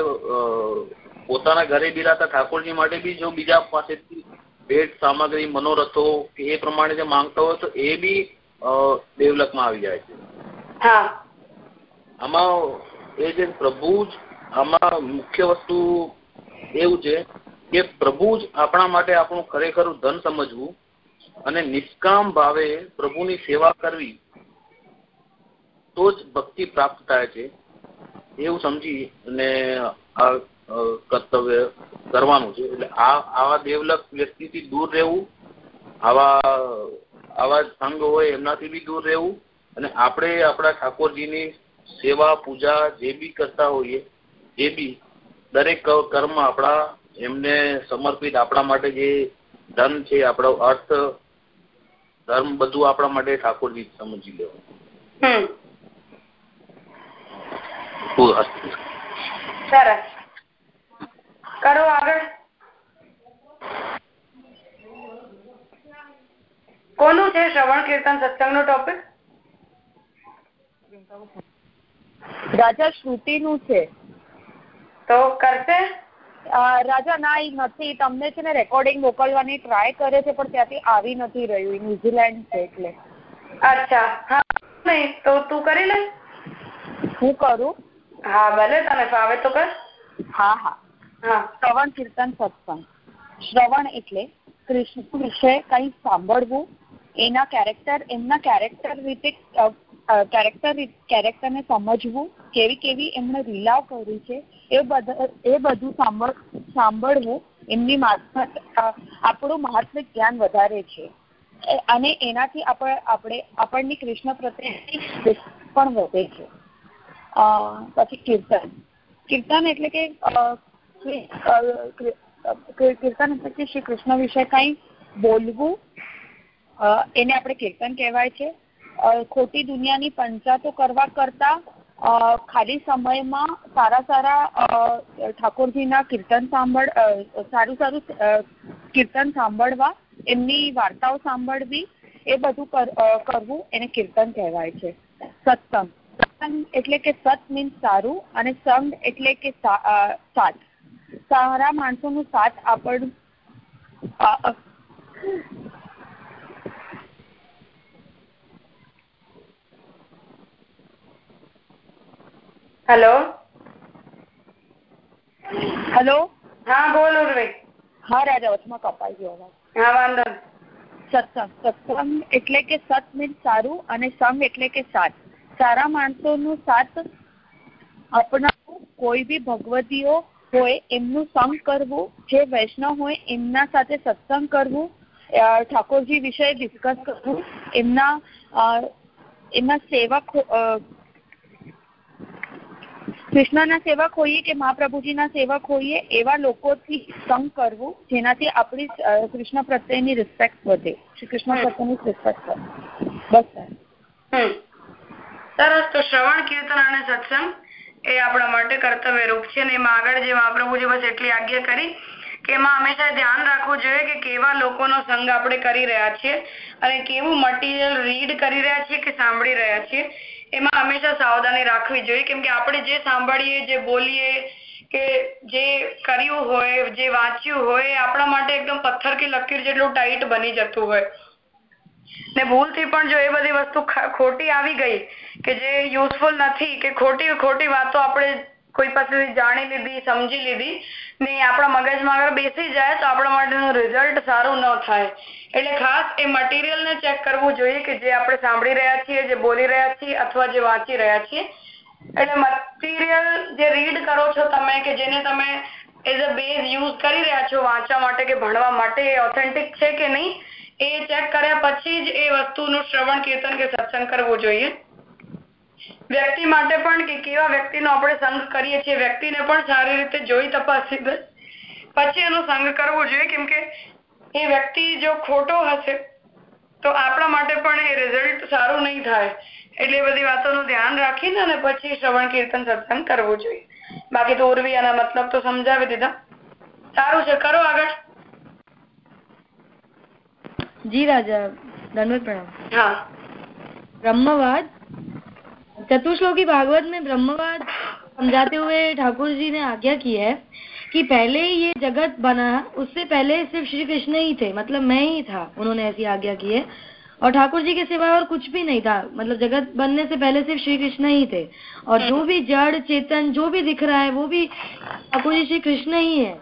પોતાના ઘરે બિરાતા ઠાકોરજી માટે બી જો બીજા પાસેથી ભેટ સામગ્રી મનોરથો એ પ્રમાણે જે માંગતા હોય તો એ બી દેવલકમાં આવી જાય છે. આમાં એ જે પ્રભુ જ આમાં મુખ્ય વસ્તુ એવું છે કે પ્રભુ જ આપણા માટે આપણું ખરેખર ધન સમજવું અને નિષ્કામ ભાવે પ્રભુની સેવા કરવી તો જ ભક્તિ પ્રાપ્ત થાય છે. એવું સમજી અને કર્તવ્ય કરવાનું છે. એટલે આ આવા દેવલક વ્યક્તિથી દૂર રહેવું આવા આવા સંઘ હોય એમનાથી બી દૂર રહેવું અને આપણે આપણા ઠાકોરજીની સેવા પૂજા જે બી કરતા હોઈએ એ બી દરેક કર્મ આપણા એમને સમર્પિત આપણા માટે જે ધન છે આપણો અર્થ ધર્મ બધું આપણા માટે ઠાકોરજી સમજી લેવું સરસ. કરો આગળ. કોનું છે શ્રવણ કીર્તન સત્સંગ નો ટોપિક રાજા શ્રુતિ નું છે. તો કરશે? રાજા ના એ નથી. તમને છે ને રેકોર્ડિંગ મોકલવાની ટ્રાય કરે છે પણ ત્યાંથી આવી નથી રહ્યું. ન્યુઝીલેન્ડ છે એટલે. અચ્છા. હા નહીં તો તું કરી લે. હું કરું? હા ભલે તને ફાવે તો કર. હા હા. શ્રવણ, કીર્તન, સત્સંગ. શ્રવણ એટલે કૃષ્ણ વિશે કંઈ સાંભળવું, એના કેરેક્ટર એમના કેરેક્ટર રીતે કેરેક્ટર કેરેક્ટરને સમજવું, કેવી કેવી એમણે લીલાઓ કરી છે, એ બધા, એ બધું સાંભળ, સાંભળવું, એમની મારફત આપણું મહાત્મિક જ્ઞાન વધારે છે. અને એનાથી આપણે આપણે, આપણની કૃષ્ણ પ્રત્યે પણ વધે છે. પછી કીર્તન. કીર્તન એટલે કે કીર્તન એટલે શ્રી કૃષ્ણ વિશે કઈ બોલવું એને આપણે કીર્તન કહેવાય છે. ખોટી દુનિયાની પંચાતો કરવા કરતા ખાલી સમયમાં સારા સારા ઠાકોરજીના કીર્તન સાંભળ સારું સારું કીર્તન સાંભળવા, એમની વાર્તાઓ સાંભળવી, એ બધું કરવું એને કીર્તન કહેવાય છે. સત્સંગ. સત્સંગ એટલે કે સત મીન્સ સારું અને સંગ એટલે કે સાથ સારા માણસોનું સાથ આપણ હેલો? હેલો? હા બોલ ઉર્વી. હા રાજા વચમાં કપાઈ ગયો હા વાંધો સત્સંગ સત્સંગ એટલે કે સત મીન્સ સારું અને સંગ એટલે કે સાથ. સારા માણસો નું સાથ અપનાવવું કોઈ બી ભગવતીઓ હોય એમનું સંગ કરવું જે વૈષ્ણવ હોય એમના સાથે સત્સંગ કરવું ઠાકોરજી વિશે ડિસ્કસ કરવું એમના એમના સેવક કૃષ્ણના સેવક હોઈએ કે મહાપ્રભુજીના સેવક હોઈએ એવા લોકોથી સંગ કરવું જેનાથી આપણી કૃષ્ણ પ્રત્યેની રિસ્પેક્ટ વધે. શ્રી કૃષ્ણ પ્રત્યેની રિસ્પેક્ટ વધે. બસ સરસ. તો શ્રવણ કીર્તન અને સત્સંગ એ આપણા માટે કર્તવ્ય રૂપ છે અને એમાં આગળ જે મહાપ્રભુજી બસ એટલી આજ્ઞા કરી કે એમાં હંમેશા ધ્યાન રાખવું જોઈએ કે કેવા લોકોનો સંગ આપણે કરી રહ્યા છીએ અને કેવું મટીરિયલ રીડ કરી રહ્યા છીએ કે સાંભળી રહ્યા છીએ. એમાં હંમેશા સાવધાની રાખવી જોઈએ. કેમ કે આપણે જે સાંભળીએ, જે બોલીએ, કે જે કર્યું હોય, જે વાંચ્યું હોય આપણા માટે એકદમ પથ્થર કે લકીર જેટલું ટાઈટ બની જતું હોય. ને ભૂલથી પણ જો એ બધી વસ્તુ ખોટી આવી ગઈ કે જે યુઝફુલ નથી, કે ખોટી ખોટી વાતો આપણે કોઈ પાસેથી જાણી લીધી, સમજી લીધી, ને આપણા મગજમાં આગળ બેસી જાય, તો આપણા માટેનું રિઝલ્ટ સારું ન થાય. એટલે ખાસ એ મટીરિયલને ચેક કરવું જોઈએ કે જે આપણે સાંભળી રહ્યા છીએ, જે બોલી રહ્યા છીએ, અથવા જે વાંચી રહ્યા છીએ. એટલે મટીરિયલ જે રીડ કરો છો તમે, કે જેને તમે એઝ અ બેઝ યુઝ કરી રહ્યા છો વાંચવા માટે કે ભણવા માટે, એ ઓથેન્ટિક છે કે નહીં એ ચેક કર્યા પછી જ એ વસ્તુનું શ્રવણ કીર્તન કે સત્સંગ કરવું જોઈએ. વ્યક્તિ માટે પણ કે કેવા વ્યક્તિનો આપણે સંગ કરીએ છીએ, વ્યક્તિને પણ સારી રીતે જોઈ તપાસી પછી એનો સંગ કરવો જોઈએ, કેમ કે એ વ્યક્તિ જો ખોટો હશે, તો આપણા માટે પણ એ રિઝલ્ટ સારું નહીં થાય. એટલે બધી વાતોનું ધ્યાન રાખીને અને પછી શ્રવણ કીર્તન સત્સંગ કરવું જોઈએ. બાકી તો ઉર્વી મતલબ તો સમજાવી દીધા. સારું છે, કરો આગળ. जी राजा धन्यवाद प्रणाम। हाँ। ब्रह्मवाद चतुश्लोकी भागवत में ब्रह्मवाद समझाते हुए ठाकुर जी ने आज्ञा की है कि पहले ये जगत बना उससे पहले सिर्फ़ श्री कृष्ण ही थे मतलब मैं ही था उन्होंने ऐसी आज्ञा की है। और ठाकुर जी के सिवा और कुछ भी नहीं था मतलब जगत बनने से पहले सिर्फ़ श्री कृष्ण ही थे। और जो भी जड़ चेतन जो भी दिख रहा है वो भी ठाकुर जी श्री कृष्ण ही है।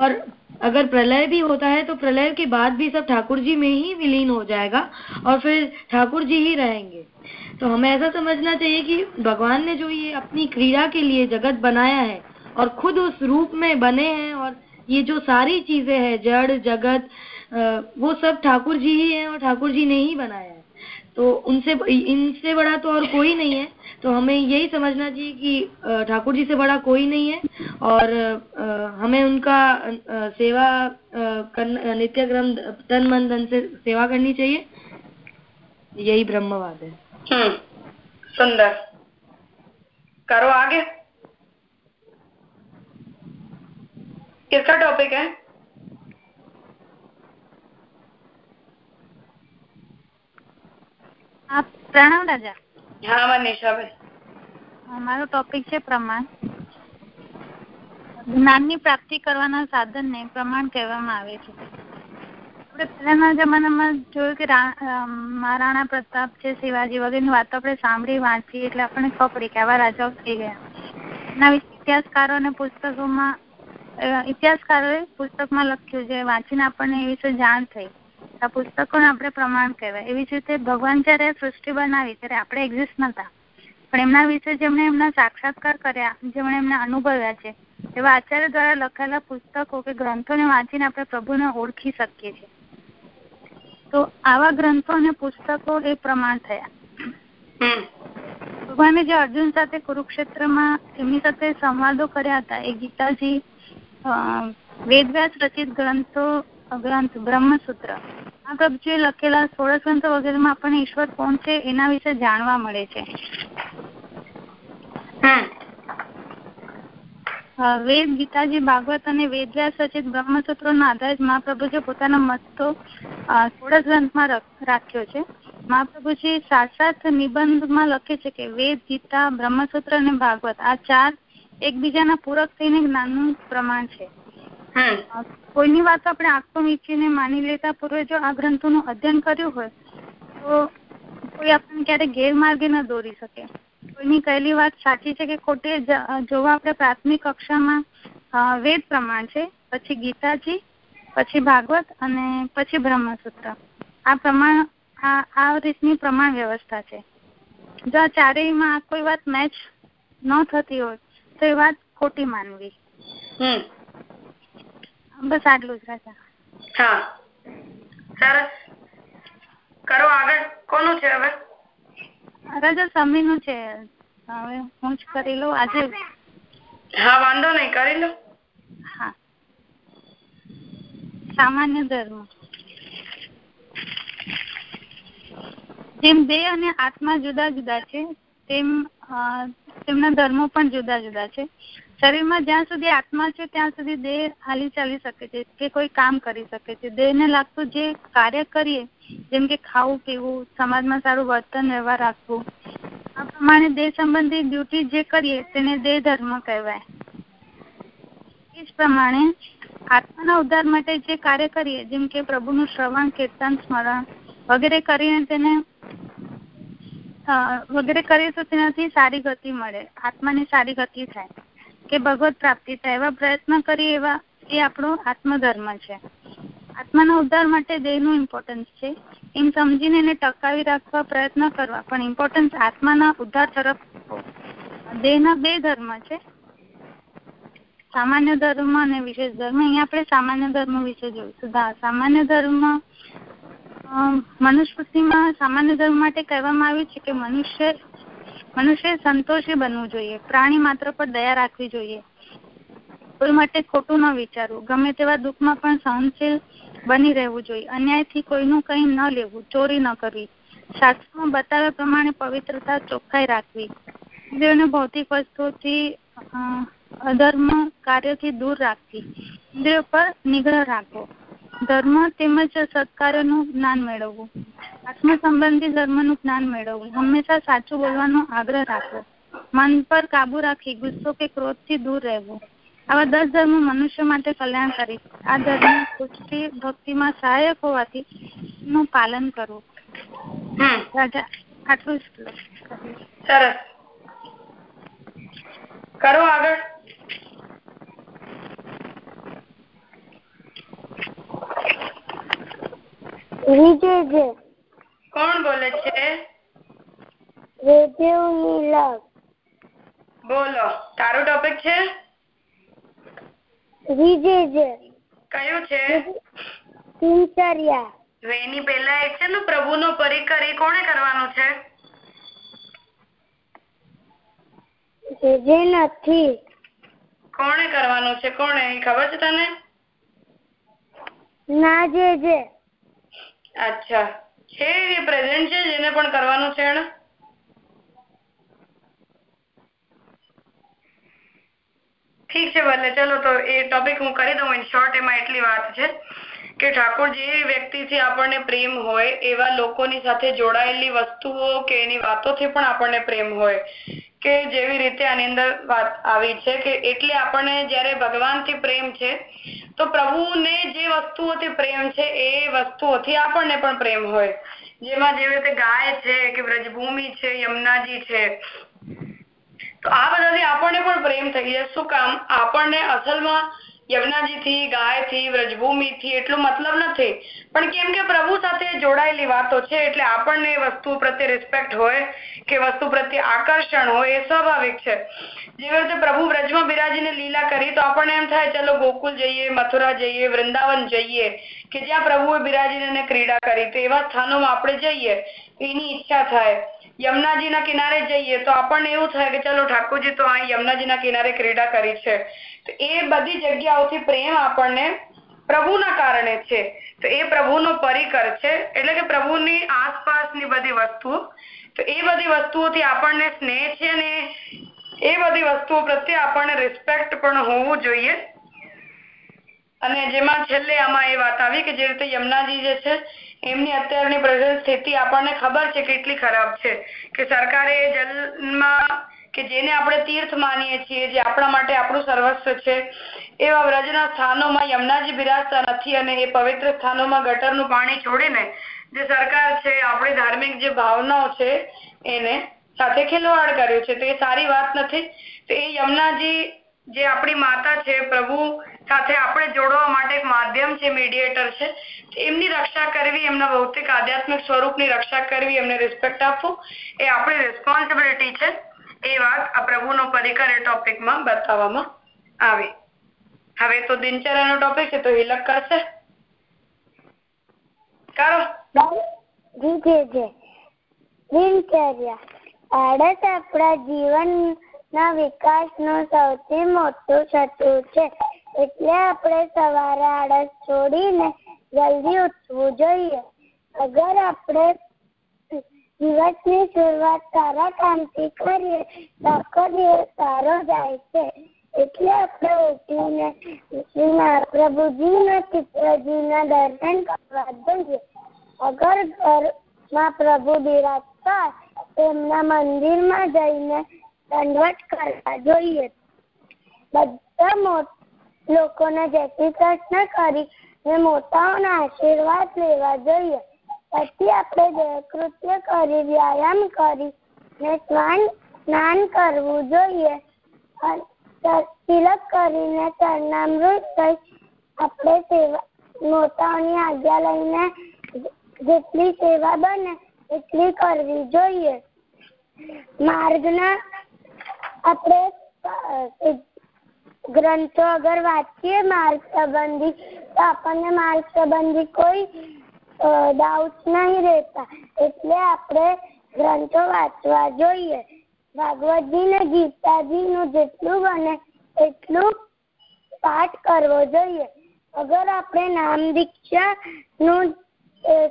और अगर प्रलय भी होता है तो प्रलय के बाद भी सब ठाकुर जी में ही विलीन हो जाएगा और फिर ठाकुर जी ही रहेंगे। तो हमें ऐसा समझना चाहिए कि भगवान ने जो ये अपनी क्रीड़ा के लिए जगत बनाया है और खुद उस रूप में बने हैं और ये जो सारी चीज़ें हैं, जड़, जगत वो सब ठाकुर जी ही हैं और ठाकुर जी ने ही बनाया है। तो उनसे इनसे बड़ा तो और कोई नहीं है। तो हमें यही समझना चाहिए कि ठाकुर जी से बड़ा कोई नहीं है और हमें उनका सेवा करना नित्य क्रम तन, मन, धन से सेवा करनी चाहिए। यही ब्रह्मवाद है। हम्म सुंदर। करो आगे। किसका टॉपिक है? આપ પ્રણવ રાજા. હા મનીષાબેન મારો ટોપિક છે પ્રમાણ. જ્ઞાનની પ્રાપ્તિ કરવાના સાધનને પ્રમાણ કહેવામાં આવે છે. આપણે પહેલાના જમાનામાં જોયું કે મહારાણા પ્રતાપ છે શિવાજી વગેરેની વાતો આપણે સાંભળી વાંચી એટલે આપણને ખબર પડી કે આવા રાજાઓ થઈ ગયા. એના વિશે ઇતિહાસકારો અને પુસ્તકોમાં ઇતિહાસકારોએ પુસ્તકમાં લખ્યું છે વાંચીને આપણને એ વિશે જાણ થઈ. આ પુસ્તકોને આપણે પ્રમાણ કહેવાય. એવી જ રીતે ભગવાન જયારે સૃષ્ટિ બનાવી ત્યારે આપણે એક્ઝિસ્ટ નતા. પણ એમના વિશે જેમણે એમના સાક્ષાત્કાર કર્યા જેમણે એમને અનુભવ્યા છે એવા આચાર્ય દ્વારા લખાયેલા પુસ્તકો કે ગ્રંથોને વાંચીને આપણે પ્રભુને ઓળખી શકીએ છીએ. તો આવા ગ્રંથો અને પુસ્તકો એ પ્રમાણ થયા. ભગવાને જે અર્જુન સાથે કુરુક્ષેત્રમાં એમની સાથે સંવાદો કર્યા હતા એ ગીતાજી વેદવ્યાસ રચિત ગ્રંથો ગ્રંથ બ્રહ્મસૂત્ર પ્રભુજીએ લખેલા સોળ ગ્રંથો વગેરેમાં આપણને ઈશ્વર કોણ છે એના વિશે જાણવા મળે છે. વેદ ગીતાજી ભાગવત અને વેદવ્યાસ બ્રહ્મસૂત્રો ના આધારે મહાપ્રભુજી પોતાના મત સોળસ ગ્રંથમાં રાખ્યો છે. મહાપ્રભુજી સાક્ષાત નિબંધમાં લખે છે કે વેદ ગીતા બ્રહ્મસૂત્ર અને ભાગવત આ ચાર એકબીજાના પૂરક થઈને જ્ઞાનનું પ્રમાણ છે. કોઈની વાત આપણે આંખો મીચીને માની લેતા પૂર્વે જો આ ગ્રંથોનું અધ્યયન કર્યું હોય તો કોઈ આપણને ક્યારેક ગેરમાર્ગે ન દોરી શકે. કોઈની કહેલી વાત સાચી છે કે ખોટી જોવા આપણે પ્રાથમિક કક્ષામાં વેદ પ્રમાણ છે પછી ગીતાજી પછી ભાગવત અને પછી બ્રહ્મસૂત્ર. આ પ્રમાણ આ રીતની પ્રમાણ વ્યવસ્થા છે. જો આ ચારેયમાં કોઈ વાત મેચ ન થતી હોય તો એ વાત ખોટી માનવી. બસ આટલું જ હા. સરસ કરો આગળ. કોનું છે હવે? રાજા સમી નું છે. હવે હું જ કરી લઉં. આજે હા વાંધો નહીં. કરી લો. હા. સામાન્ય ધર્મ. જેમ દેહ અને આત્મા જુદા જુદા છે તેમ તેમના ધર્મો પણ જુદા જુદા છે. શરીરમાં જ્યાં સુધી આત્મા છે, ત્યાં સુધી દેહ હાલી ચાલી શકે છે, કે કોઈ કામ કરી શકે છે. દેહને લાગતું જે કાર્ય કરીએ, જેમ કે ખાવું, પીવું, સમાજમાં સારું વર્તન, વ્યવહાર રાખવું, આ પ્રમાણે દેહ સંબંધી ડ્યુટી જે કરીએ, તેને દેહ ધર્મ કહેવાય. એ જ પ્રમાણે આત્માના ઉદ્ધાર માટે જે કાર્ય કરીએ, જેમ કે પ્રભુનું શ્રવણ, કીર્તન, સ્મરણ વગેરે કરીને તેને વગેરે કરીએ તો તેનાથી સારી ગતિ મળે, આત્માની સારી ગતિ થાય. કે ભગવત પ્રાપ્તિ થાય એવા પ્રયત્ન કરીએ એવા એ આપણો આત્મધર્મ છે. આત્માના ઉદ્ધાર માટે દેહનું ઇમ્પોર્ટન્સ છે. એમ સમજીને એને ટકાવી રાખવા પ્રયત્ન કરવા પણ ઇમ્પોર્ટન્સ આત્માના ઉદ્ધાર તરફ દેહના બે ધર્મ છે. સામાન્ય ધર્મ અને વિશેષ ધર્મ. અહીંયા આપણે સામાન્ય ધર્મ વિશે જોઈશું. સામાન્ય ધર્મ મનુસ્મૃતિમાં સામાન્ય ધર્મ માટે કહેવામાં આવ્યું છે કે મનુષ્ય મનુષ્ય સંતોષી બનવું જોઈએ, પ્રાણી માત્ર પર દયા રાખવી જોઈએ. કોઈ માટે ખોટું ન વિચારવું, ગમે તેવા દુઃખમાં પણ સહનશીલ બની રહેવું જોઈએ. અન્યાયથી કોઈનું કંઈ ન લેવું, ચોરી ન કરવી. શાસ્ત્રમાં બતાવ્યા પ્રમાણે પવિત્રતા ચોખ્ખાઈ રાખવી. ઇન્દ્રિયોને ભૌતિક વસ્તુઓથી અધર્મ કાર્યોથી દૂર રાખવી. ઇન્દ્રિયો પર નિગ્રહ રાખવો. ધર્મ તેમજ સત્કાર્યનું જ્ઞાન મેળવવું. આત્મ સંબંધી ધર્મનું જ્ઞાન મેળવવું. હંમેશા સાચું બોલવાનો આગ્રહ રાખવો. મન પર કાબુ રાખી ગુસ્સો કે ક્રોધથી દૂર રહેવું. આવા દસ ધર્મો મનુષ્ય માટે કલ્યાણકારી આ ધર્મ પુષ્ટિ ભક્તિમાં સહાયક હોવાથી નું પાલન કરવું. રાજા આટલું જ સરસ. કરો આગળ. વિજય કોણ બોલે છે? રેડિયો નીલક બોલો તારું ટોપિક છે? વિજય કયો છે? દિનચર્યા વેની પહેલા એક છે ને પ્રભુનો પરિકર એ કોણે કરવાનું છે? જે નથી. કોણે કરવાનું છે? કોણે? એ ખબર છે તને? ના જે જે. અચ્છા. એ પ્રેઝન્ટ છે જેને પણ કરવાનું છે એને ઠીક છે ભલે ચલો તો એ ટોપિક હું કરી દઉં ઇન શોર્ટ એમાં એટલી વાત છે. કે ઠાકોર જે વ્યક્તિથી આપણને પ્રેમ હોય, એવા લોકોની સાથે જોડાયેલી વસ્તુઓ કે એની વાતોથી પણ આપણને પ્રેમ હોય. કે જેવી રીતે આની અંદર વાત આવી છે કે એટલે આપણને જ્યારે ભગવાનથી પ્રેમ છે, તો પ્રભુને જે વસ્તુઓથી પ્રેમ છે, એ વસ્તુઓથી આપણને પણ પ્રેમ હોય. જેમાં જેવી રીતે ગાય છે, કે વ્રજભૂમિ છે, યમુનાજી છે, તો આ બધાથી આપણને પણ પ્રેમ થઈ જાય. શું કામ? આપણને અસલમાં યમુનાજી થી ગાય એટલું મતલબ નથી. પણ કેમ કે પ્રભુ સાથે જોડાયેલી વાતો છે એટલે આપણને વસ્તુ પ્રત્યે રિસ્પેક્ટ હોય કે વસ્તુ પ્રત્યે આકર્ષણ હોય એ સ્વાભાવિક છે. જેવી રીતે પ્રભુ વ્રજમાં બિરાજીને લીલા કરી તો આપણને એમ થાય, ચલો ગોકુલ જઈએ, મથુરા જઈએ, વૃંદાવન જઈએ. કે જ્યાં પ્રભુએ બિરાજીને ક્રીડા કરી, તો એવા સ્થાનોમાં આપણે જઈએ, એની ઈચ્છા થાય. યમુનાજીના કિનારે જઈએ તો આપણને એવું થાય કે ચલો ઠાકોરજી તો અહીં યમુનાજીના કિનારે ક્રીડા કરી છે. તો એ બધી જગ્યાઓથી પ્રેમ આપણને પ્રભુના કારણે છે. તો એ પ્રભુનો પરિકર છે. એટલે કે પ્રભુની આસપાસની બધી વસ્તુઓ તો એ બધી વસ્તુઓથી આપણને સ્નેહ છે ને એ બધી વસ્તુઓ પ્રત્યે આપણને રિસ્પેક્ટ પણ હોવું જોઈએ. અને જેમાં છેલ્લે આમાં એ વાત આવી કે જે રીતે જે છે એમની અત્યારની પ્રેઝન્ટ સ્થિતિ આપણને ખબર છે કેટલી ખરાબ છે. કે સરકારે જલમાં કે જેને આપણે તીર્થ માનીએ છીએ, જે આપણા માટે આપણું સર્વસ્વ છે, એવા વ્રજના સ્થાનોમાં યમુનાજી બિરાજતા નથી અને એ પવિત્ર સ્થાનોમાં ગટરનું પાણી છોડીને જે સરકાર છે, આપણી ધાર્મિક જે ભાવનાઓ છે, એને સાથે ખેલવાડ કર્યું છે. તો એ સારી વાત નથી. તો એ યમુનાજી જે આપણી માતા છે, પ્રભુ સાથે આપણે જોડવા માટે એક માધ્યમ છે મીડિયેટર છે. એમની રક્ષા કરવી, એમના ભૌતિક આધ્યાત્મિક સ્વરૂપની રક્ષા કરવી, એમને રિસ્પેક્ટ આપવું, એ આપણી રિસ્પોન્સિબિલિટી છે. એ વાત આ પ્રભુનો પરિકર એ ટોપિકમાં બતાવવામાં આવી. હવે તો દિનચર્યાનો ટોપિક છે, તો હિલક કરશે. કરો. જી, જે દિનચર્યા. આળસ આપણા જીવનના વિકાસનો સૌથી મોટો શત્રુ છે. એટલે આપણે સવારે આળસ છોડીને જલ્દી ઉઠવું જોઈએ. અગર આપણે દિવસની શરૂઆત સારા કામથી કરીએ, તો આખો દિવસ સારો જાય છે. એટલે આપણે ઉઠીને શ્રી મહાપ્રભુજીના ચિત્રજીના દર્શન કરવા જોઈએ. અગર ઘરમાં પ્રભુ બિરાજતા તેમના મંદિરમાં જઈને દંડવટ કરવા જોઈએ. બધા લોકોને જય કૃષ્ણ કરી ને મોટાઓના આશીર્વાદ લેવા જોઈએ. પછી આપણે કૃત્ય કરી વ્યાયામ કરી ને સ્નાન સ્નાન કરવું જોઈએ. તિલક કરીને ચરણામૃત થઈ આપણે સેવા મોટાઓની આજ્ઞા લઈને જેટલી સેવા બને એટલી કરવી જોઈએ. માર્ગના આપણે ગ્રંથો અગર વાંચીએ માર્ગ સંબંધી, તો આપણને માર્ગ સંબંધી કોઈ ડાઉટ નહીં રહેતા. એટલે આપણે ગ્રંથો વાંચવા જોઈએ. ભાગવતજી ને ગીતાજી નું જેટલું બને એટલું પાઠ કરવો જોઈએ. અગર આપણે નામ દીક્ષા નું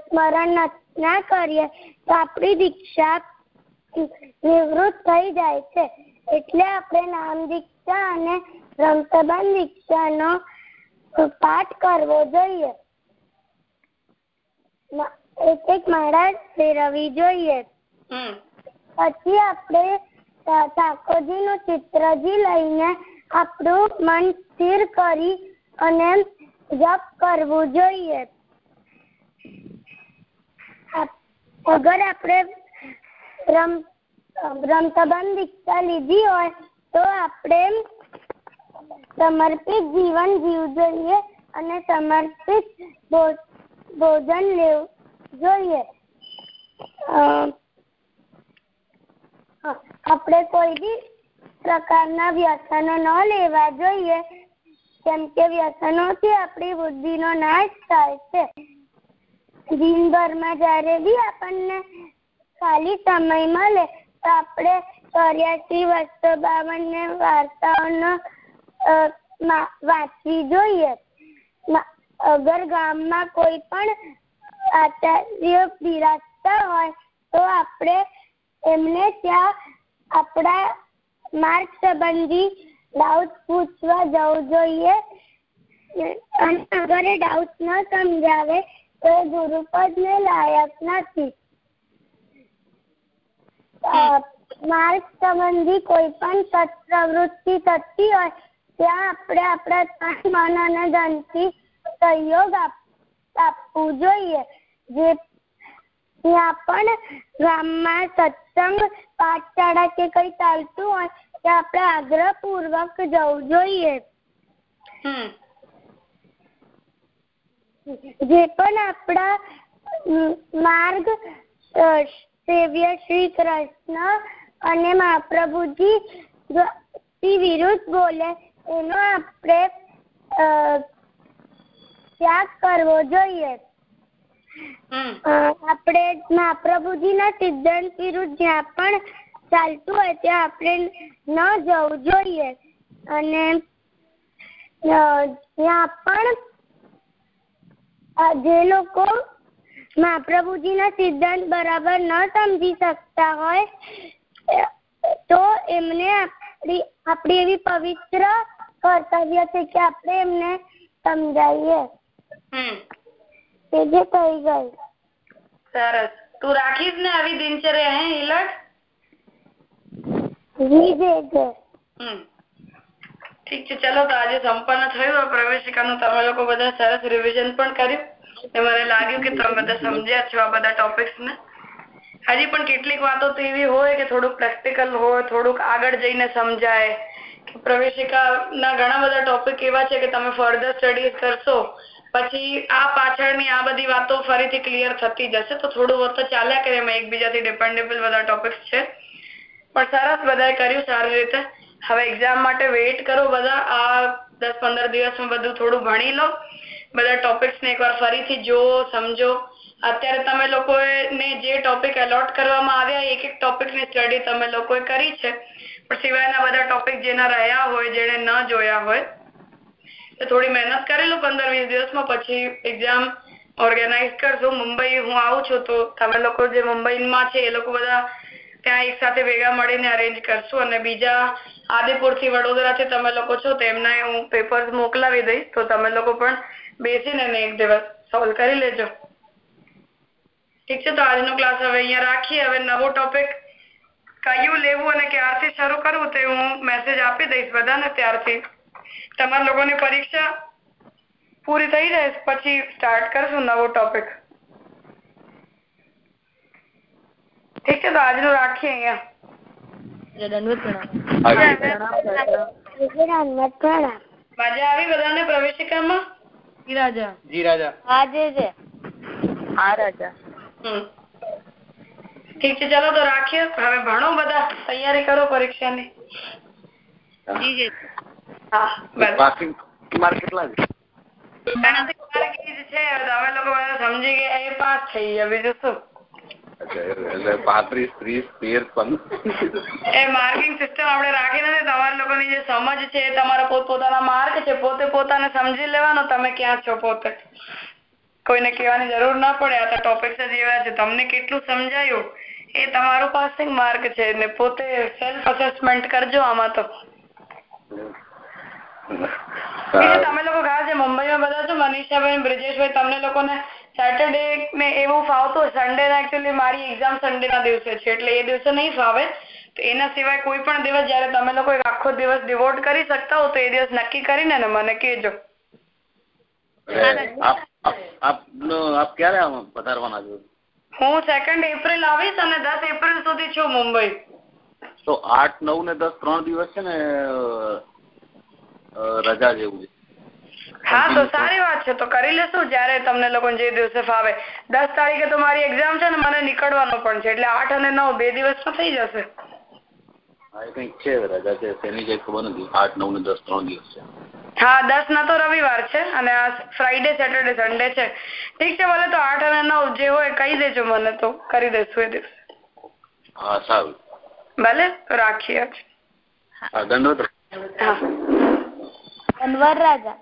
સ્મરણ ના કરીએ, તો આપણી દીક્ષા નિવૃત્ત થઈ જાય છે. એટલે આપણે નામ દીક્ષા અને રમસબંધ દીક્ષાનો પાઠ કરવો જોઈએ. એક એક માળા ફેરવવી જોઈએ. પછી આપણે ઠાકોરજી નું ચિત્રજી લઈને આપણું મન સ્થિર કરી અને જપ કરવું જોઈએ. અગર આપણે રમ રમતબંધ દીક્ષા લીધી હોય તો આપણે સમર્પિત જીવન જીવવું જોઈએ અને સમર્પિત ભોજન લેવું જોઈએ આપણે કોઈ બી પ્રકારના વ્યસનો ન લેવા જોઈએ કેમ કે વ્યસનોથી આપણી બુદ્ધિનો નાશ થાય છે દિનભરમાં જ્યારે બી આપણને ખાલી સમય મળે તો આપણે ચોર્યાસી વસ્તુ બાવન ને વાર્તાઓનો વાંચવી જોઈએ. અગર ગામમાં કોઈ પણ આચાર્ય બિરાજતા હોય, તો આપણે એમને ત્યાં આપણા માર્ગ સંબંધી ડાઉટ પૂછવા જવું જોઈએ. અગર એ ડાઉટ ન સમજાવે, તો એ ગુરુપદ ને લાયક નથી. માર્ગ સંબંધી કોઈ પણ સત્પ્રવૃત્તિ થતી હોય ત્યાં આપણે આપણા તન મન અને ધનથી સહયોગ આપવું જોઈએ. જે ત્યાં પણ ગામમાં સત્સંગ, પાઠશાળા કે કઈ ચાલતું હોય, ત્યાં આપણે આગ્રહપૂર્વક જવું જોઈએ. જે પણ આપણા માર્ગ સેવ્ય શ્રી કૃષ્ણ અને મહાપ્રભુજી વિરુદ્ધ બોલે એનો આપણે ત્યાગ કરવો જોઈએ. આપણે મહાપ્રભુજીના સિદ્ધાંત વિરુદ્ધ જ્યાં પણ ચાલતું હોય ત્યાં આપણે ન જવું જોઈએ. અને ત્યાં પણ જે લોકો મહાપ્રભુજીના સિદ્ધાંત બરાબર ન સમજી શકતા હોય તો એમને આપણી આપણી એવી પવિત્ર કર્તવ્ય છે કે આપણે એમને સમજાવીએ. એ જે થઈ ગઈ સરસ. તું રાખીશ ને આવી દિનચર્યા હે છે ઠીક છે ચલો તો આજે સંપન્ન થયું પ્રવેશિકાનું. તમે લોકો બધા સરસ રિવિઝન પણ કર્યું. મને લાગ્યું કે તમે બધા સમજ્યા છો આ બધા ટોપિક્સ ને હજી પણ કેટલીક વાતો તો એવી હોય કે થોડુંક પ્રેક્ટિકલ હોય થોડુંક આગળ જઈને સમજાય. પ્રવેશિકા ના ઘણા બધા ટોપિક એવા છે કે તમે ફર્ધર સ્ટડીઝ કરશો, પછી આ પાછળની આ બધી વાતો ફરીથી ક્લિયર થતી જશે. તો થોડું બહુ ચાલ્યા કરે, એમાં એકબીજાથી ડિપેન્ડેબલ બધા ટોપિક્સ છે. પણ સરસ બધાએ કર્યું સારી રીતે. હવે એક્ઝામ માટે વેઇટ કરો બધા. આ દસ પંદર દિવસમાં બધું થોડું ભણી લો. બધા ટોપિક્સને એકવાર ફરીથી જો સમજો. અત્યારે તમે લોકોને જે ટોપિક એલોટ કરવામાં આવ્યા એક એક ટોપિકની સ્ટડી તમે લોકોએ કરી છે. સિવાયના બધા ટોપિક જેના રહ્યા હોય જેને ન જોયા હોય, તો થોડી મહેનત કરી લો પંદર વીસ દિવસમાં, પછી એક્ઝામ ઓર્ગેનાઇઝ કરશું. મુંબઈ હું આવું છું, તો તમે લોકો જે મુંબઈમાં છે, એ લોકો બધા ત્યાં એક સાથે ભેગા મળીને અરેન્જ કરશું. અને બીજા આદિપુરથી વડોદરા થી તમે લોકો છો તેમને હું પેપર્સ મોકલાવી દઈશ. તો તમે લોકો પણ બેસીને એક દિવસ સોલ્વ કરી લેજો. ઠીક છે, તો આજનો ક્લાસ હવે અહીંયા રાખીએ. હવે નવો ટોપિક કયું લેવું અને ક્યારથી શરૂ કરવું તે હું મેસેજ આપી દઈશ બધાને ત્યારથી. તમારા લોકોની પરીક્ષા પૂરી થઈ જાય પછી સ્ટાર્ટ કરશું નવો ટોપિક ઠીક છે તો આજનું રાખીએ અહીંયા. મજા આવી બધાને પ્રવેશિકામાં? જી રાજા. જી રાજા. આજે છે. હા રાજા. ઠીક છે ચલો તો રાખીએ. હવે ભણો બધા. તૈયારી કરો પરીક્ષાની. જી જી. હા પાસિંગ માર્ક કેટલા છે? પાંત્રીસ ત્રીસ તેર એ માર્કિંગ સિસ્ટમ આપણે રાખી નથી. તમારા લોકોની જે સમજ છે એ તમારા પોતપોતાના માર્ક છે પોતે પોતાને સમજી લેવાનો તમે ક્યાં છો પોતે. કોઈને કહેવાની જરૂર ના પડે. આ તો ટોપિક્સ જ એવા છે. તમને કેટલું સમજાયું? એ તમારો પાસિંગ માર્ક છે ને પોતે સેલ્ફ અસેસમેન્ટ કરજો આમાં તો. તમે લોકો ગયા છે મુંબઈમાં બધા છો મનીષાબેન બ્રિજેશભાઈ તમને લોકોને સેટરડે ને એવું ફાવતું સન્ડે ના એકચુઅલી મારી એક્ઝામ સન્ડે ના દિવસે છે એટલે એ દિવસે નહીં ફાવે. તો એના સિવાય કોઈ પણ દિવસ જયારે તમે લોકો એક આખો દિવસ ડિવોટ કરી શકતા હો તો એ દિવસ નક્કી કરીને ને મને કહેજો. આપ આપનો આપ ક્યારે પધારવાના છો? હું સેકન્ડ એપ્રિલ આવીશ અને દસ એપ્રિલ સુધી છું મુંબઈ. તો આઠ નવ ને દસ ત્રણ દિવસ છે ને રજા જેવું હા તો સારી વાત છે. તો કરી લેશું જ્યારે તમને લોકો જે દિવસે ફાવે. દસ તારીખે તો મારી એક્ઝામ છે ને મને નીકળવાનો પણ છે. એટલે આઠ અને નવ બે દિવસમાં થઈ જશે. હા એ કંઈક છે રજા છે. તેની કઈ ખબર નથી. આઠ નવ ને દસ ત્રણ દિવસ છે. હા દસ ના તો રવિવાર છે અને આ ફ્રાઈડે સેટરડે સન્ડે છે. ઠીક છે ભલે તો આઠ અને નવ જે હોય કહી દેજો મને તો. કરી દેસું એ દિવસે. હા સારું. ભલે તો રાખીએ હા દંડવત હા. અનવર રાજા.